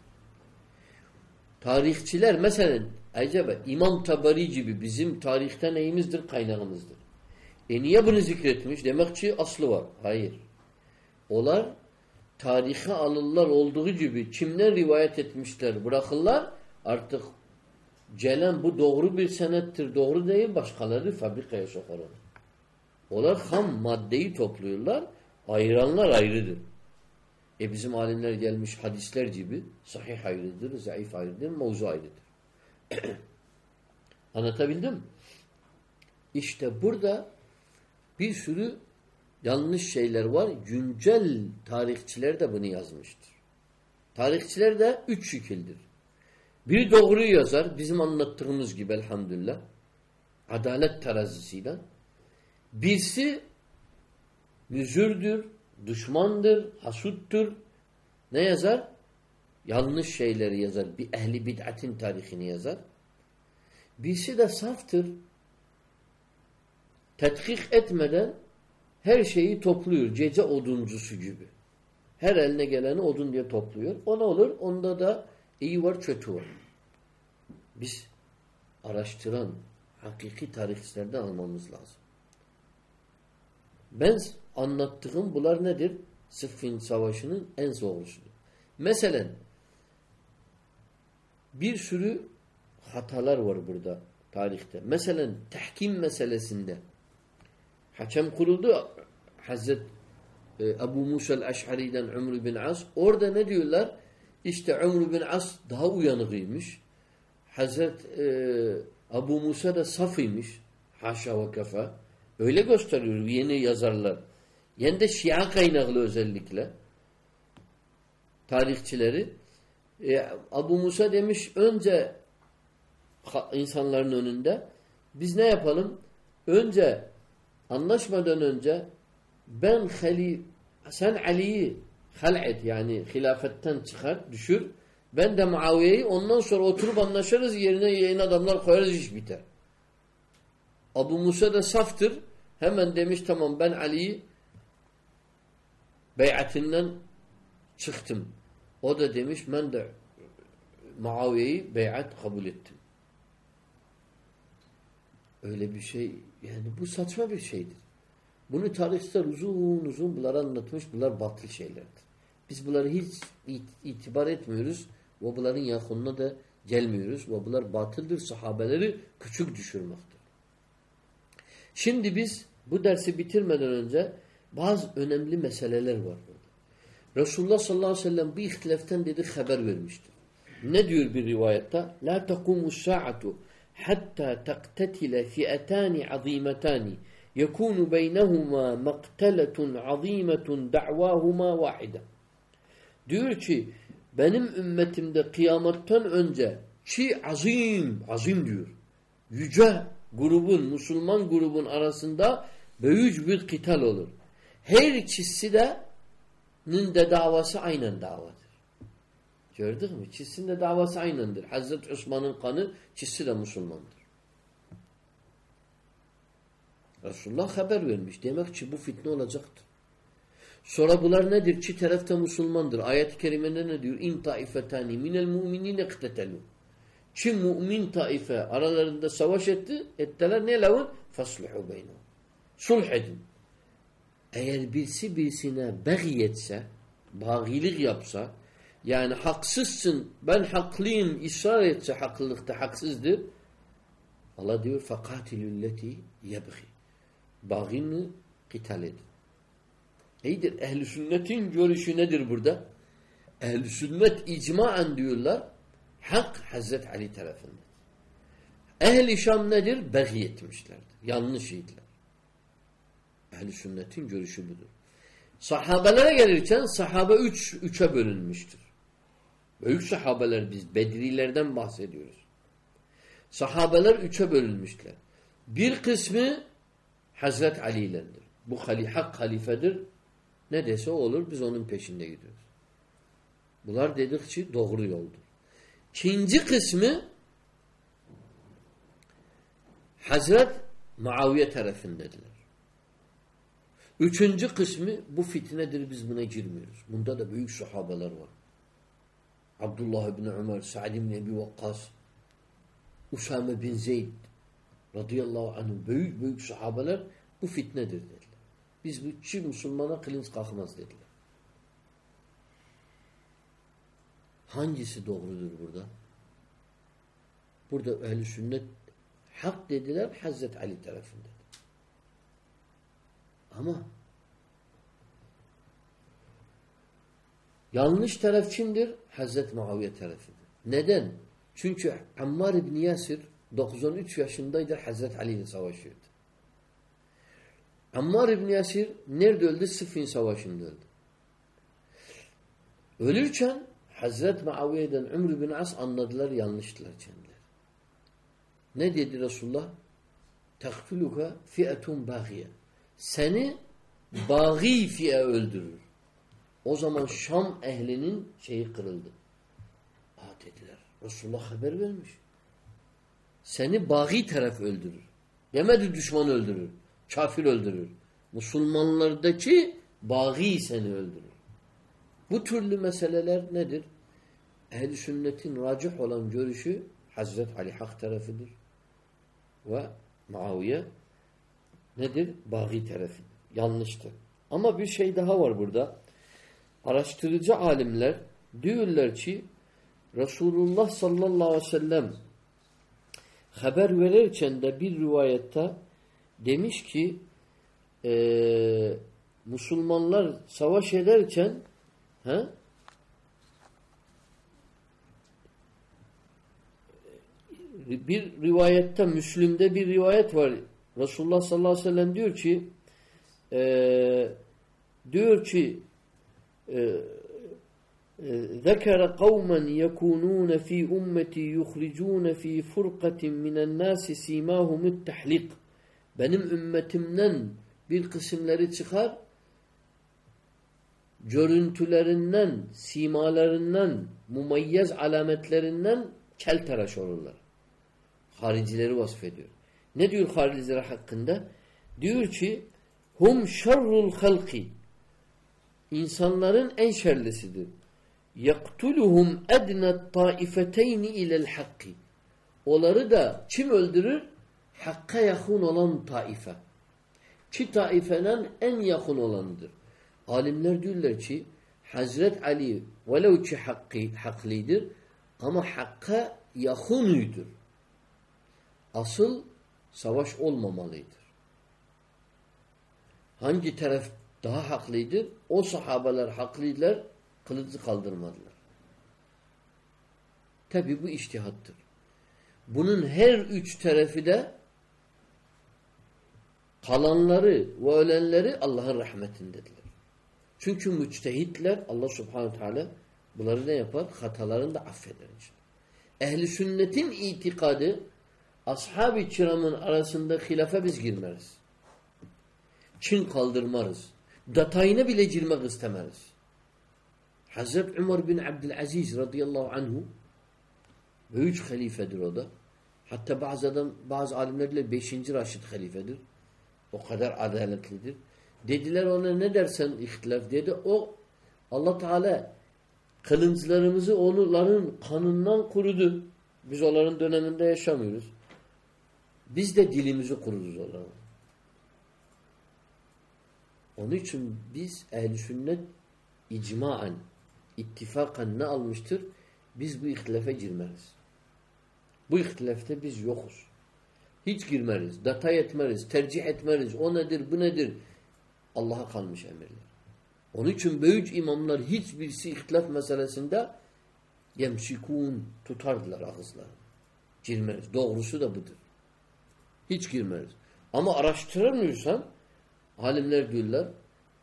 Tarihçiler mesela acaba İmam Tabari gibi bizim tarihte neyimizdir? Kaynağımızdır. E niye bunu zikretmiş? Demek ki aslı var. Hayır. Olar tarihe alırlar olduğu gibi kimden rivayet etmişler bırakırlar artık gelen bu doğru bir senettir doğru değil başkaları fabrikaya sokar onu. Onlar ham maddeyi topluyorlar ayıranlar ayrıdır. E bizim alimler gelmiş hadisler gibi sahih ayrıdır, zayıf ayrıdır, mevzu ayrıdır. [CLEARS THROAT] Anlatabildim? İşte burada bir sürü yanlış şeyler var. Güncel tarihçiler de bunu yazmıştır. Tarihçiler de üç şekildir. Bir doğruyu yazar, bizim anlattığımız gibi elhamdülillah. Adalet terazisiyle. Birisi müzürdür, düşmandır, hasuttur. Ne yazar? Yanlış şeyleri yazar. Bir ehli bid'atin tarihini yazar. Birisi de saftır. Tetkik etmeden her şeyi topluyor. Gece oduncusu gibi. Her eline geleni odun diye topluyor. O ne olur? Onda da iyi var, kötü var. Biz araştıran, hakiki tarihçilerden almamız lazım. Ben anlattığım bunlar nedir? Sıffin Savaşı'nın en zorlusudur. Mesela bir sürü hatalar var burada tarihte. Mesela tahkim meselesinde hakem kuruldu Hazret e, Ebu Musa el-Eş'ari'den Umru bin As. Orada ne diyorlar? İşte Umru bin As daha uyanıkıymış. Hazret e, Ebu Musa da safıymış. Haşa ve kafa. Öyle gösteriyor yeni yazarlar. Yani de Şia kaynaklı özellikle tarihçileri. E, Abu Musa demiş önce insanların önünde biz ne yapalım? Önce anlaşmadan önce ben hali sen Ali'yi hal'et yani hilafetten çıkar, düşür. Ben de Muaviye'yi ondan sonra oturup anlaşırız yerine yayın adamlar koyarız iş biter. Abu Musa da saftır. Hemen demiş tamam ben Ali'yi beyatinden çıktım. O da demiş ben de Muaviye'yi beyat kabul ettim. Öyle bir şey yani bu saçma bir şeydir. Bunu tarihçiler uzun uzun bunları anlatmış. Bunlar batıl şeylerdir. Biz bunları hiç itibar etmiyoruz ve bunların yakınına da gelmiyoruz ve bunlar batıldır. Sahabeleri küçük düşürmektir. Şimdi biz bu dersi bitirmeden önce bazı önemli meseleler var burada. Resulullah sallallahu aleyhi ve sellem bir ihtilaften dedi haber vermiştir. Ne diyor bir rivayette? La takumu sa'atu hatta taktetile fi'etani azimetani yekunu beynehuma makteletun azimetun da'vahuma vahide. Diyor ki benim ümmetimde kıyametten önce ki azim, azim diyor. Yüce grubun, Müslüman grubun arasında büyük bir kital olur. Her ikisi de de davası aynen davadır. Gördük mü? İkisinin de davası aynendir. Hazreti Osman'ın kanı ikisi de Müslümandır. Resulullah haber vermiş. Demek ki bu fitne olacaktır. Sonra bunlar nedir? Çi tarafta Müslümandır. Ayet-i kerimede ne diyor? İn taifetani minel mu'minine iktetelu. Çi mümin taife aralarında savaş etti, ettiler ne lavun? Fasluhu beynu. Sulh edin Eğer birisi birisine beğiyetse, bagilik yapsa, yani haksızsın, ben haklıyım, ısrar etse haklılıkta haksızdır. Allah diyor فَقَاتِلُ yebği. Bağini kital edin. İyidir. Ehl-i sünnetin görüşü nedir burada? Ehl-i sünnet icmaen diyorlar. Hak Hazreti Ali tarafında. Ehli Şam nedir? Beği etmişlerdir. Yanlış idiler. Ehli sünnetin görüşü budur. Sahabelere gelirken sahabe üç, üçe bölünmüştür. Büyük sahabeler biz Bedrilerden bahsediyoruz. Sahabeler üçe bölünmüşler. Bir kısmı Hazret Ali iledir. Bu hak halifedir. Ne dese olur biz onun peşinde gidiyoruz. Bunlar dedikçe doğru yoldur. İkinci kısmı Hazret Muaviye tarafındadılar. Üçüncü kısmı bu fitnedir biz buna girmiyoruz. Bunda da büyük sahabeler var. Abdullah ibn Ömer, Sa'd ibn Ebi Vakkas, Usame bin Zeyd radıyallahu anh büyük büyük sahabeler bu fitnedir dediler. Biz bu çi Müslümana kılınç kalkmaz dediler. Hangisi doğrudur burada? Burada ehl sünnet hak dediler Hazreti Ali tarafında. Ama yanlış taraf kimdir? Hazreti Muaviye tarafıdır. Neden? Çünkü Ammar İbni Yasir 93 yaşındaydı Hazreti Ali ile savaşıyordu. Ammar İbni Yasir nerede öldü? Sıffin Savaşı'nda öldü. Ölürken Hazreti Muaviye'den Umr bin As anladılar yanlıştılar kendileri. Ne dedi Resulullah? Tekfiluka fi'etun bagiye. Seni bagi fiye öldürür. O zaman Şam ehlinin şeyi kırıldı. Aa dediler. Resulullah haber vermiş. Seni bagi taraf öldürür. Yemedi düşman öldürür. Kafir öldürür. Müslümanlardaki bagi seni öldürür. Bu türlü meseleler nedir? Ehl-i sünnetin racih olan görüşü Hazret Ali hak tarafıdır. Ve Muaviye nedir? Bagi tarafıdır. Yanlıştır. Ama bir şey daha var burada. Araştırıcı alimler diyorlar ki Resulullah sallallahu aleyhi ve sellem haber verirken de bir rivayette demiş ki e, Müslümanlar savaş ederken he, bir rivayette Müslüm'de bir rivayet var. Resulullah sallallahu aleyhi ve sellem diyor ki e, diyor ki ذكر قوما يكونون في أمتي يخرجون في فرقة من الناس سيماهم التحليق benim ümmetimden bir kısımları çıkar görüntülerinden, simalarından, mumayyez alametlerinden kel tıraş olurlar. Haricileri vasfediyor. Ne diyor hariciler hakkında? Diyor ki hum şerrul halki insanların en şerlisidir. Yaktuluhum edna taifeteyni ilel hakki. Onları da kim öldürür? Hakka yakın olan taife. Ki taifeden en yakın olanıdır. Alimler diyorlar ki Hazret Ali velev ki hakkı, haklidir ama hakka yakınıydır. Asıl savaş olmamalıydır. Hangi taraf daha haklıydı? O sahabeler haklıydılar, kılıcı kaldırmadılar. Tabi bu iştihattır. Bunun her üç tarafı da kalanları ve ölenleri Allah'ın rahmetindedirler. Çünkü müçtehitler Allah subhanahu teala bunları ne yapar? Hatalarını da affeder. Ehli sünnetin itikadı ashab-ı kiramın arasında hilafe biz girmeriz. Çin kaldırmarız. Detayına bile girmek istemeriz. Hazreti Ömer bin Abdülaziz radıyallahu anhu büyük halifedir o da. Hatta bazı adam, bazı alimlerle beşinci Raşid halifedir. O kadar adaletlidir. Dediler ona ne dersen ihtilaf dedi. O Allah Teala kılınçlarımızı onların kanından kurudu. Biz onların döneminde yaşamıyoruz. Biz de dilimizi kururuz onların. Onun için biz ehl sünnet icmaen, ittifakan ne almıştır? Biz bu ihtilafe girmeriz. Bu ihtilafte biz yokuz. Hiç girmeriz, detay etmeriz, tercih etmeriz. O nedir, bu nedir? Allah'a kalmış emirler. Onun için büyük imamlar hiçbirisi ihtilaf meselesinde yemşikun tutardılar ağızlarını. Girmeriz. Doğrusu da budur. Hiç girmeriz. Ama araştıramıyorsan alimler diyorlar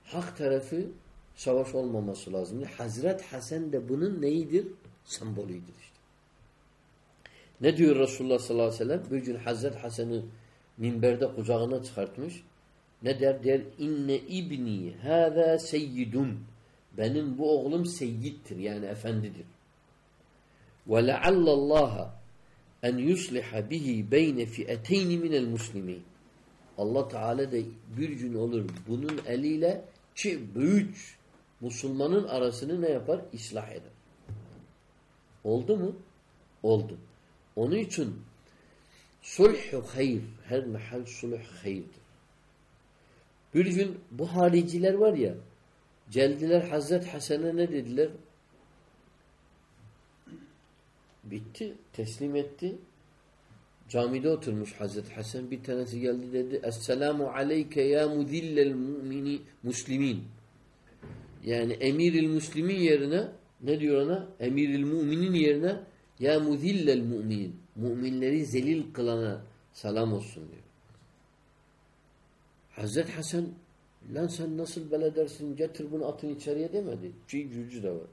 hak tarafı savaş olmaması lazım. Hazret Hasan de bunun neyidir? Sembolüdür işte. Ne diyor Resulullah sallallahu aleyhi ve sellem? Bir gün Hazret Hasan'ı minberde kucağına çıkartmış. Ne der? Der inne ibni hâzâ seyyidun. Benim bu oğlum seyyittir yani efendidir. Ve leallallaha en yusliha bihi beyne fi'eteyni minel muslimin. Allah Teala da bir gün olur bunun eliyle ki büyük Müslümanın arasını ne yapar? İslah eder. Oldu mu? Oldu. Onun için sulhu hayır. Her mahal sulh hayırdır. Bir gün bu hariciler var ya geldiler Hazret Hasan'a ne dediler? Bitti. Teslim etti. Camide oturmuş Hazreti Hasan. Bir tanesi geldi dedi. Esselamu aleyke ya mudillel mu'mini muslimin. Yani emiril muslimin yerine ne diyor ona? Emiril müminin yerine ya mudillel mu'minin. Müminleri zelil kılana selam olsun diyor. Hazreti Hasan lan sen nasıl böyle dersin getir bunu atın içeriye demedi. Gücü de var.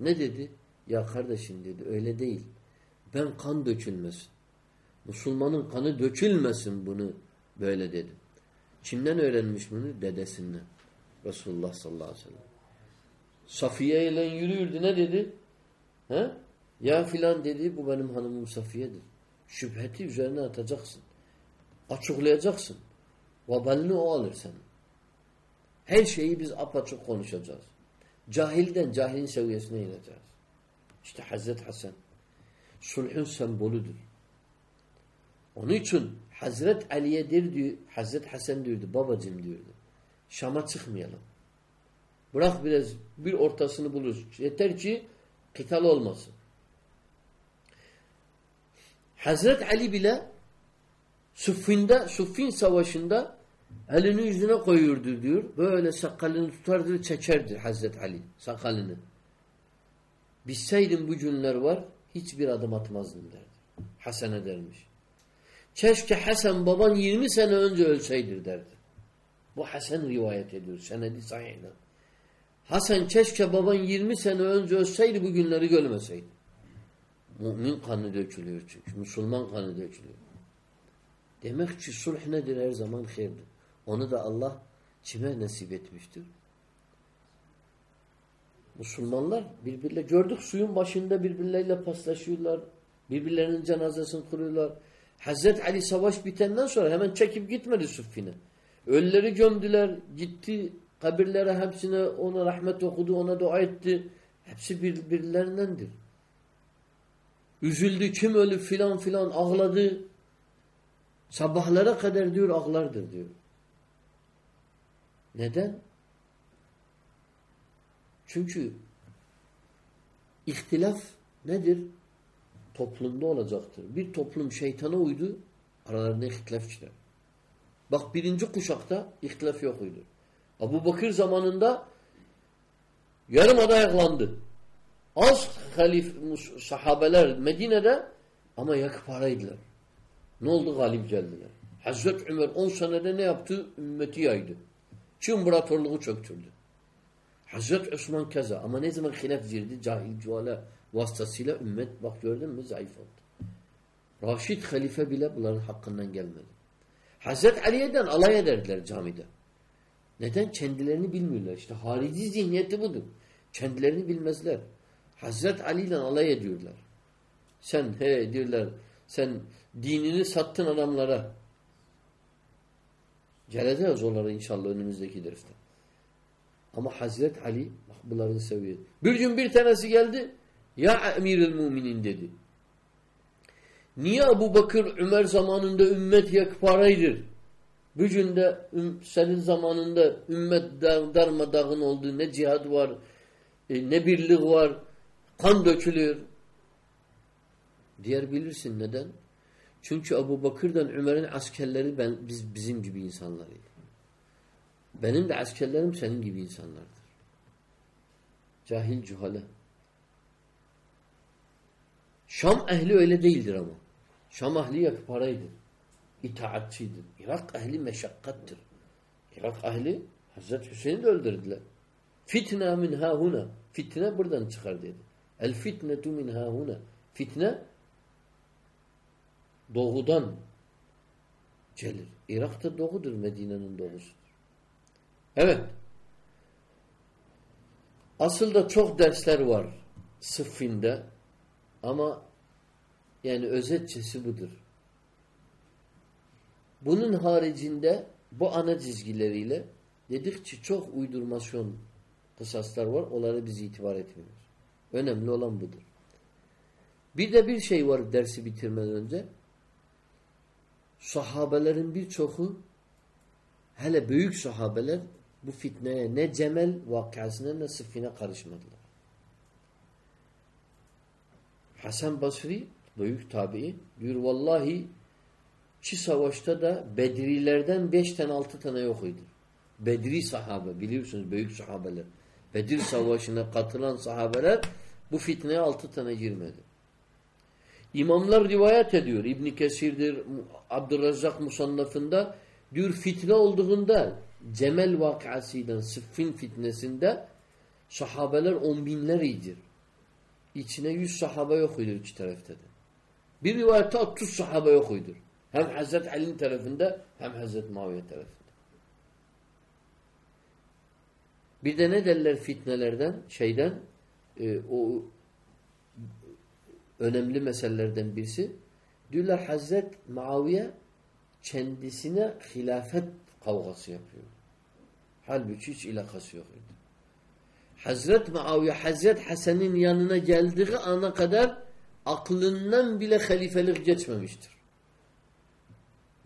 Ne dedi? Ya kardeşim dedi öyle değil. Ben kan dökülmesin. Müslümanın kanı dökülmesin bunu böyle dedi. Kimden öğrenmiş bunu? Dedesinden. Resulullah sallallahu aleyhi ve sellem. Safiye ile yürüyürdü. Ne dedi? He? Ya filan dedi bu benim hanımım Safiye'dir. Şüpheti üzerine atacaksın. Açıklayacaksın. Vabalini o alır senin. Her şeyi biz apaçık konuşacağız. Cahilden cahilin seviyesine ineceğiz. İşte Hazreti Hasan sulhun sembolüdür. Onun için Hazret Ali'ye diyor, Hazret Hasan diyordu, babacım diyordu. Şam'a çıkmayalım. Bırak biraz bir ortasını buluruz. Yeter ki kıtal olmasın. Hazret Ali bile Suffin'de, Suffin savaşında elini yüzüne koyurdu diyor. Böyle sakalını tutardı, çekerdi Hazret Ali sakalını. Bilseydim bu günler var, hiçbir adım atmazdım derdi. Hasan'a dermiş. Keşke Hasan baban 20 sene önce ölseydir derdi. Bu Hasan rivayet ediyor. Senedi sahihle. Hasan keşke baban 20 sene önce ölseydi bu günleri görmeseydi. Mümin kanı dökülüyor çünkü. Müslüman kanı dökülüyor. Demek ki sulh nedir? Her zaman hayırdır. Onu da Allah kime nasip etmiştir? Müslümanlar birbirle gördük suyun başında birbirleriyle paslaşıyorlar. Birbirlerinin cenazesini kuruyorlar. Hazret Ali savaş bitenden sonra hemen çekip gitmedi Suffin'e. Ölüleri gömdüler. Gitti kabirlere hepsine ona rahmet okudu, ona dua etti. Hepsi birbirlerindendir. Üzüldü, kim ölü filan filan ağladı. Sabahlara kadar diyor ağlardır diyor. Neden? Çünkü ihtilaf nedir? Toplumda olacaktır. Bir toplum şeytana uydu, aralarında ihtilaf çıkar. Bak birinci kuşakta ihtilaf yok uydu. Abu Bakır zamanında yarım ada ayaklandı. Az halif sahabeler Medine'de ama yakıparaydılar. Ne oldu? Galip geldiler. Hazreti Ömer 10 senede ne yaptı? Ümmeti yaydı. Çin imparatorluğu çöktürdü. Hazreti Osman keza ama ne zaman hilaf girdi? Cahil cuhala vasıtasıyla ümmet bak gördün mü? Zayıf oldu. Raşid halife bile bunların hakkından gelmedi. Hazreti Ali'den alay ederdiler camide. Neden? Kendilerini bilmiyorlar. İşte harici zihniyeti budur. Kendilerini bilmezler. Hazreti Ali ile alay ediyorlar. Sen he diyorlar sen dinini sattın adamlara. Geleceğiz onlara inşallah önümüzdeki derste. Ama Hazret Ali bak bunların seviyesi. Bir gün bir tanesi geldi. Ya emiril müminin dedi. Niye Abu Bakır Ömer zamanında ümmet yakparaydır? Bugün de senin zamanında ümmet darmadağın oldu. Ne cihad var, e, ne birlik var, kan dökülüyor. Diğer bilirsin neden? Çünkü Abu Bakır'dan Ömer'in askerleri ben, biz bizim gibi insanlarıydı. Benim de askerlerim senin gibi insanlardır. Cahil cuhale. Şam ehli öyle değildir ama. Şam ahli yakparaydı. İtaatçıydı. Irak ehli meşakkattır. Irak ehli Hazreti Hüseyin'i de öldürdüler. Fitne min hahuna. Fitne buradan çıkar dedi. El fitnetu min hahuna. Fitne doğudan gelir. Irak da doğudur. Medine'nin doğusudur. Evet. Asıl da çok dersler var sıffinde ama yani özetçesi budur. Bunun haricinde bu ana çizgileriyle dedikçe çok uydurmasyon kısaslar var. Onları biz itibar etmiyoruz. Önemli olan budur. Bir de bir şey var dersi bitirmeden önce. Sahabelerin birçoku hele büyük sahabeler bu fitneye ne Cemel vakasına ne Sıffin'e karışmadılar. Hasan Basri büyük tabii diyor vallahi Çi savaşta da Bedrilerden beş tane altı tane yok idi. Bedri sahabe biliyorsunuz büyük sahabeler. Bedir savaşına katılan sahabeler bu fitneye altı tane girmedi. İmamlar rivayet ediyor. İbn Kesir'dir, Abdurrazzak musannafında diyor fitne olduğunda Cemel vakasıyla Sıffin fitnesinde sahabeler on binler iyidir. İçine yüz sahabe yok idi iki tarafta da. Bir rivayette 30 sahabe yok idi. Hem Hazreti Ali'nin tarafında hem Hazreti Muaviye tarafında. Bir de ne derler fitnelerden, şeyden, e, o önemli meselelerden birisi. Diyorlar Hazreti Muaviye kendisine hilafet kavgası yapıyor. Halbuki hiç ilakası yok idi. Hazret Muaviye, Hazret Hasan'ın yanına geldiği ana kadar aklından bile halifelik geçmemiştir.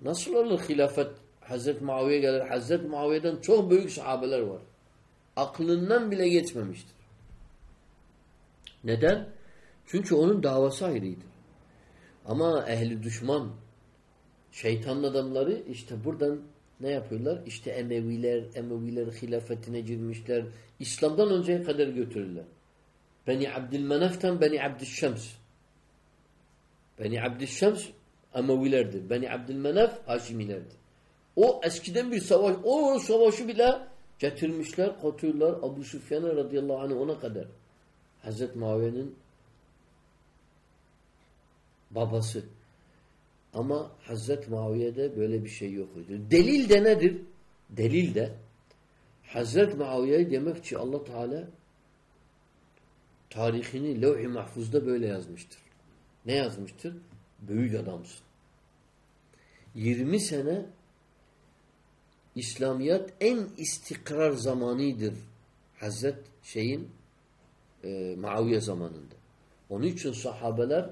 Nasıl olur hilafet Hazret Muaviye gelir? Hazret Muaviye'den çok büyük sahabeler var. Aklından bile geçmemiştir. Neden? Çünkü onun davası ayrıydı. Ama ehli düşman, şeytanın adamları işte buradan ne yapıyorlar? İşte Emeviler, Emeviler hilafetine girmişler. İslam'dan önceye kadar götürürler. Beni Abdülmenef'ten Beni Abdüşşems. Beni Abdüşşems Emevilerdir. Beni Abdülmenef Haşimilerdir. O eskiden bir savaş, o savaşı bile getirmişler, katıyorlar Abu Süfyan'a radıyallahu anh ona kadar. Hazreti Muaviye'nin babası. Ama Hazreti Muaviye'de böyle bir şey yok idi. Delil de nedir? Delil de Hazreti Muaviye demek ki Allah Teala tarihini levh-i mahfuzda böyle yazmıştır. Ne yazmıştır? Büyük adamsın. 20 sene İslamiyet en istikrar zamanıdır. Hazret şeyin e, Muaviye zamanında. Onun için sahabeler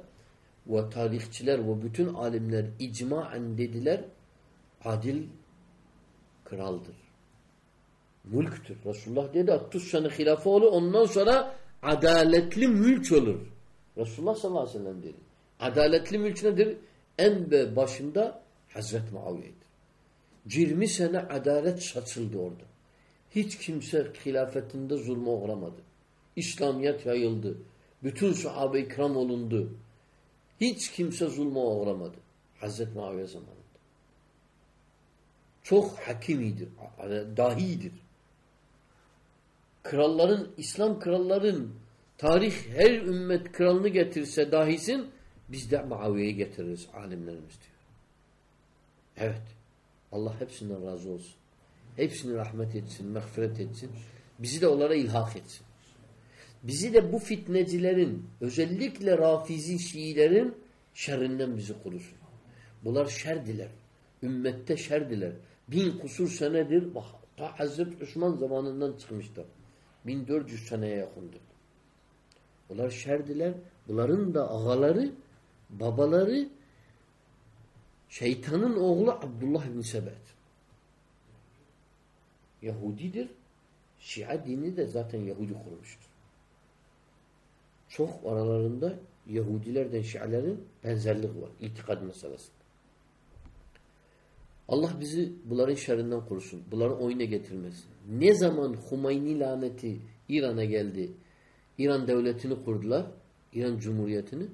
ve tarihçiler ve bütün alimler icmaen dediler adil kraldır. Mülktür. Resulullah dedi 30 sene hilafı olur ondan sonra adaletli mülk olur. Resulullah sallallahu aleyhi ve sellem dedi. Adaletli mülk nedir? En başında Hazreti Muaviye'dir. 20 sene adalet saçıldı orada. Hiç kimse hilafetinde zulme uğramadı. İslamiyet yayıldı. Bütün sahabe ikram olundu. Hiç kimse zulme uğramadı. Hazreti Muaviye zamanında. Çok hakimidir. Dahidir. Kralların, İslam kralların tarih her ümmet kralını getirse dahisin biz de Muaviye'yi getiririz alimlerimiz diyor. Evet. Allah hepsinden razı olsun. Hepsini rahmet etsin, mağfiret etsin. Bizi de onlara ilhak etsin. Bizi de bu fitnecilerin, özellikle rafizi Şiilerin şerrinden bizi korusun. Bunlar şerdiler. Ümmette şerdiler. Bin kusur senedir, bak, ta Hazreti Osman zamanından çıkmışlar. 1400 seneye yakındır. Bunlar şerdiler. Bunların da ağaları, babaları şeytanın oğlu Abdullah bin Sebet. Yahudidir. Şia dini de zaten Yahudi kurmuştur. Çok aralarında Yahudilerden Şialerin benzerlik var. İtikad meselesinde. Allah bizi bunların şerrinden korusun. Bunları oyuna getirmesin. Ne zaman Humayni laneti İran'a geldi, İran devletini kurdular, İran Cumhuriyeti'ni,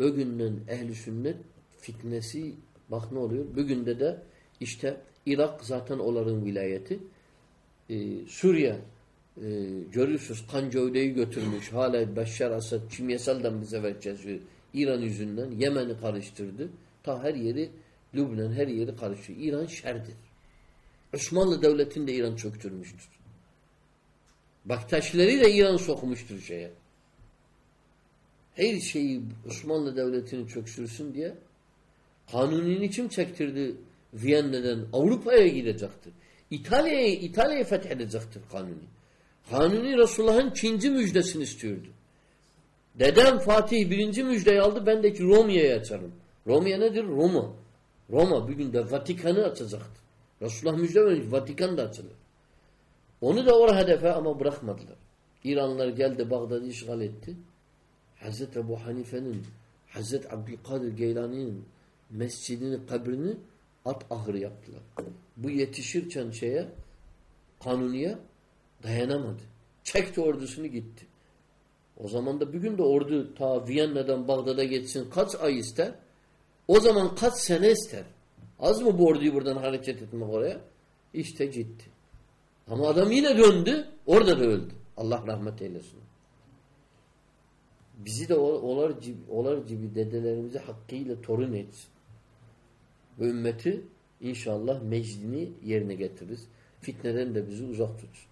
o günden ehli sünnet fitnesi bak ne oluyor? Bugün de de işte Irak zaten onların vilayeti. Ee, Suriye e, görüyorsunuz kan gövdeyi götürmüş. Hala Beşşar Asad kimyasaldan bize vereceğiz. İran yüzünden Yemen'i karıştırdı. Ta her yeri Lübnan her yeri karıştırıyor. İran şerdir. Osmanlı devletini de İran çöktürmüştür. Baktaşları da İran sokmuştur şeye. Her şeyi Osmanlı devletini çöksürsün diye kanunini kim çektirdi Viyana'dan? Avrupa'ya gidecektir. İtalya'ya İtalya'yı fethedecektir kanuni. Kanuni Resulullah'ın ikinci müjdesini istiyordu. Dedem Fatih birinci müjdeyi aldı. Ben de ki Roma'yı açarım. Roma nedir? Roma. Roma bir günde Vatikan'ı açacaktı. Resulullah müjde vermiş. Vatikan da açılır. Onu da oraya hedefe ama bırakmadılar. İranlılar geldi Bağdat'ı işgal etti. Hazreti Ebu Hanife'nin Hazreti Abdülkadir Geylani'nin mescidini, kabrini at ahırı yaptılar. Bu yetişirken şeye kanuniye dayanamadı. Çekti ordusunu gitti. O zaman da bugün de ordu ta Viyana'dan Bağdat'a geçsin kaç ay ister? O zaman kaç sene ister? Az mı bu orduyu buradan hareket etmek oraya? İşte gitti. Ama adam yine döndü. Orada da öldü. Allah rahmet eylesin. Bizi de olar gibi, olar gibi dedelerimizi hakkıyla torun etsin. Bu ümmeti inşallah mecdini yerine getiririz. Fitneden de bizi uzak tutsun.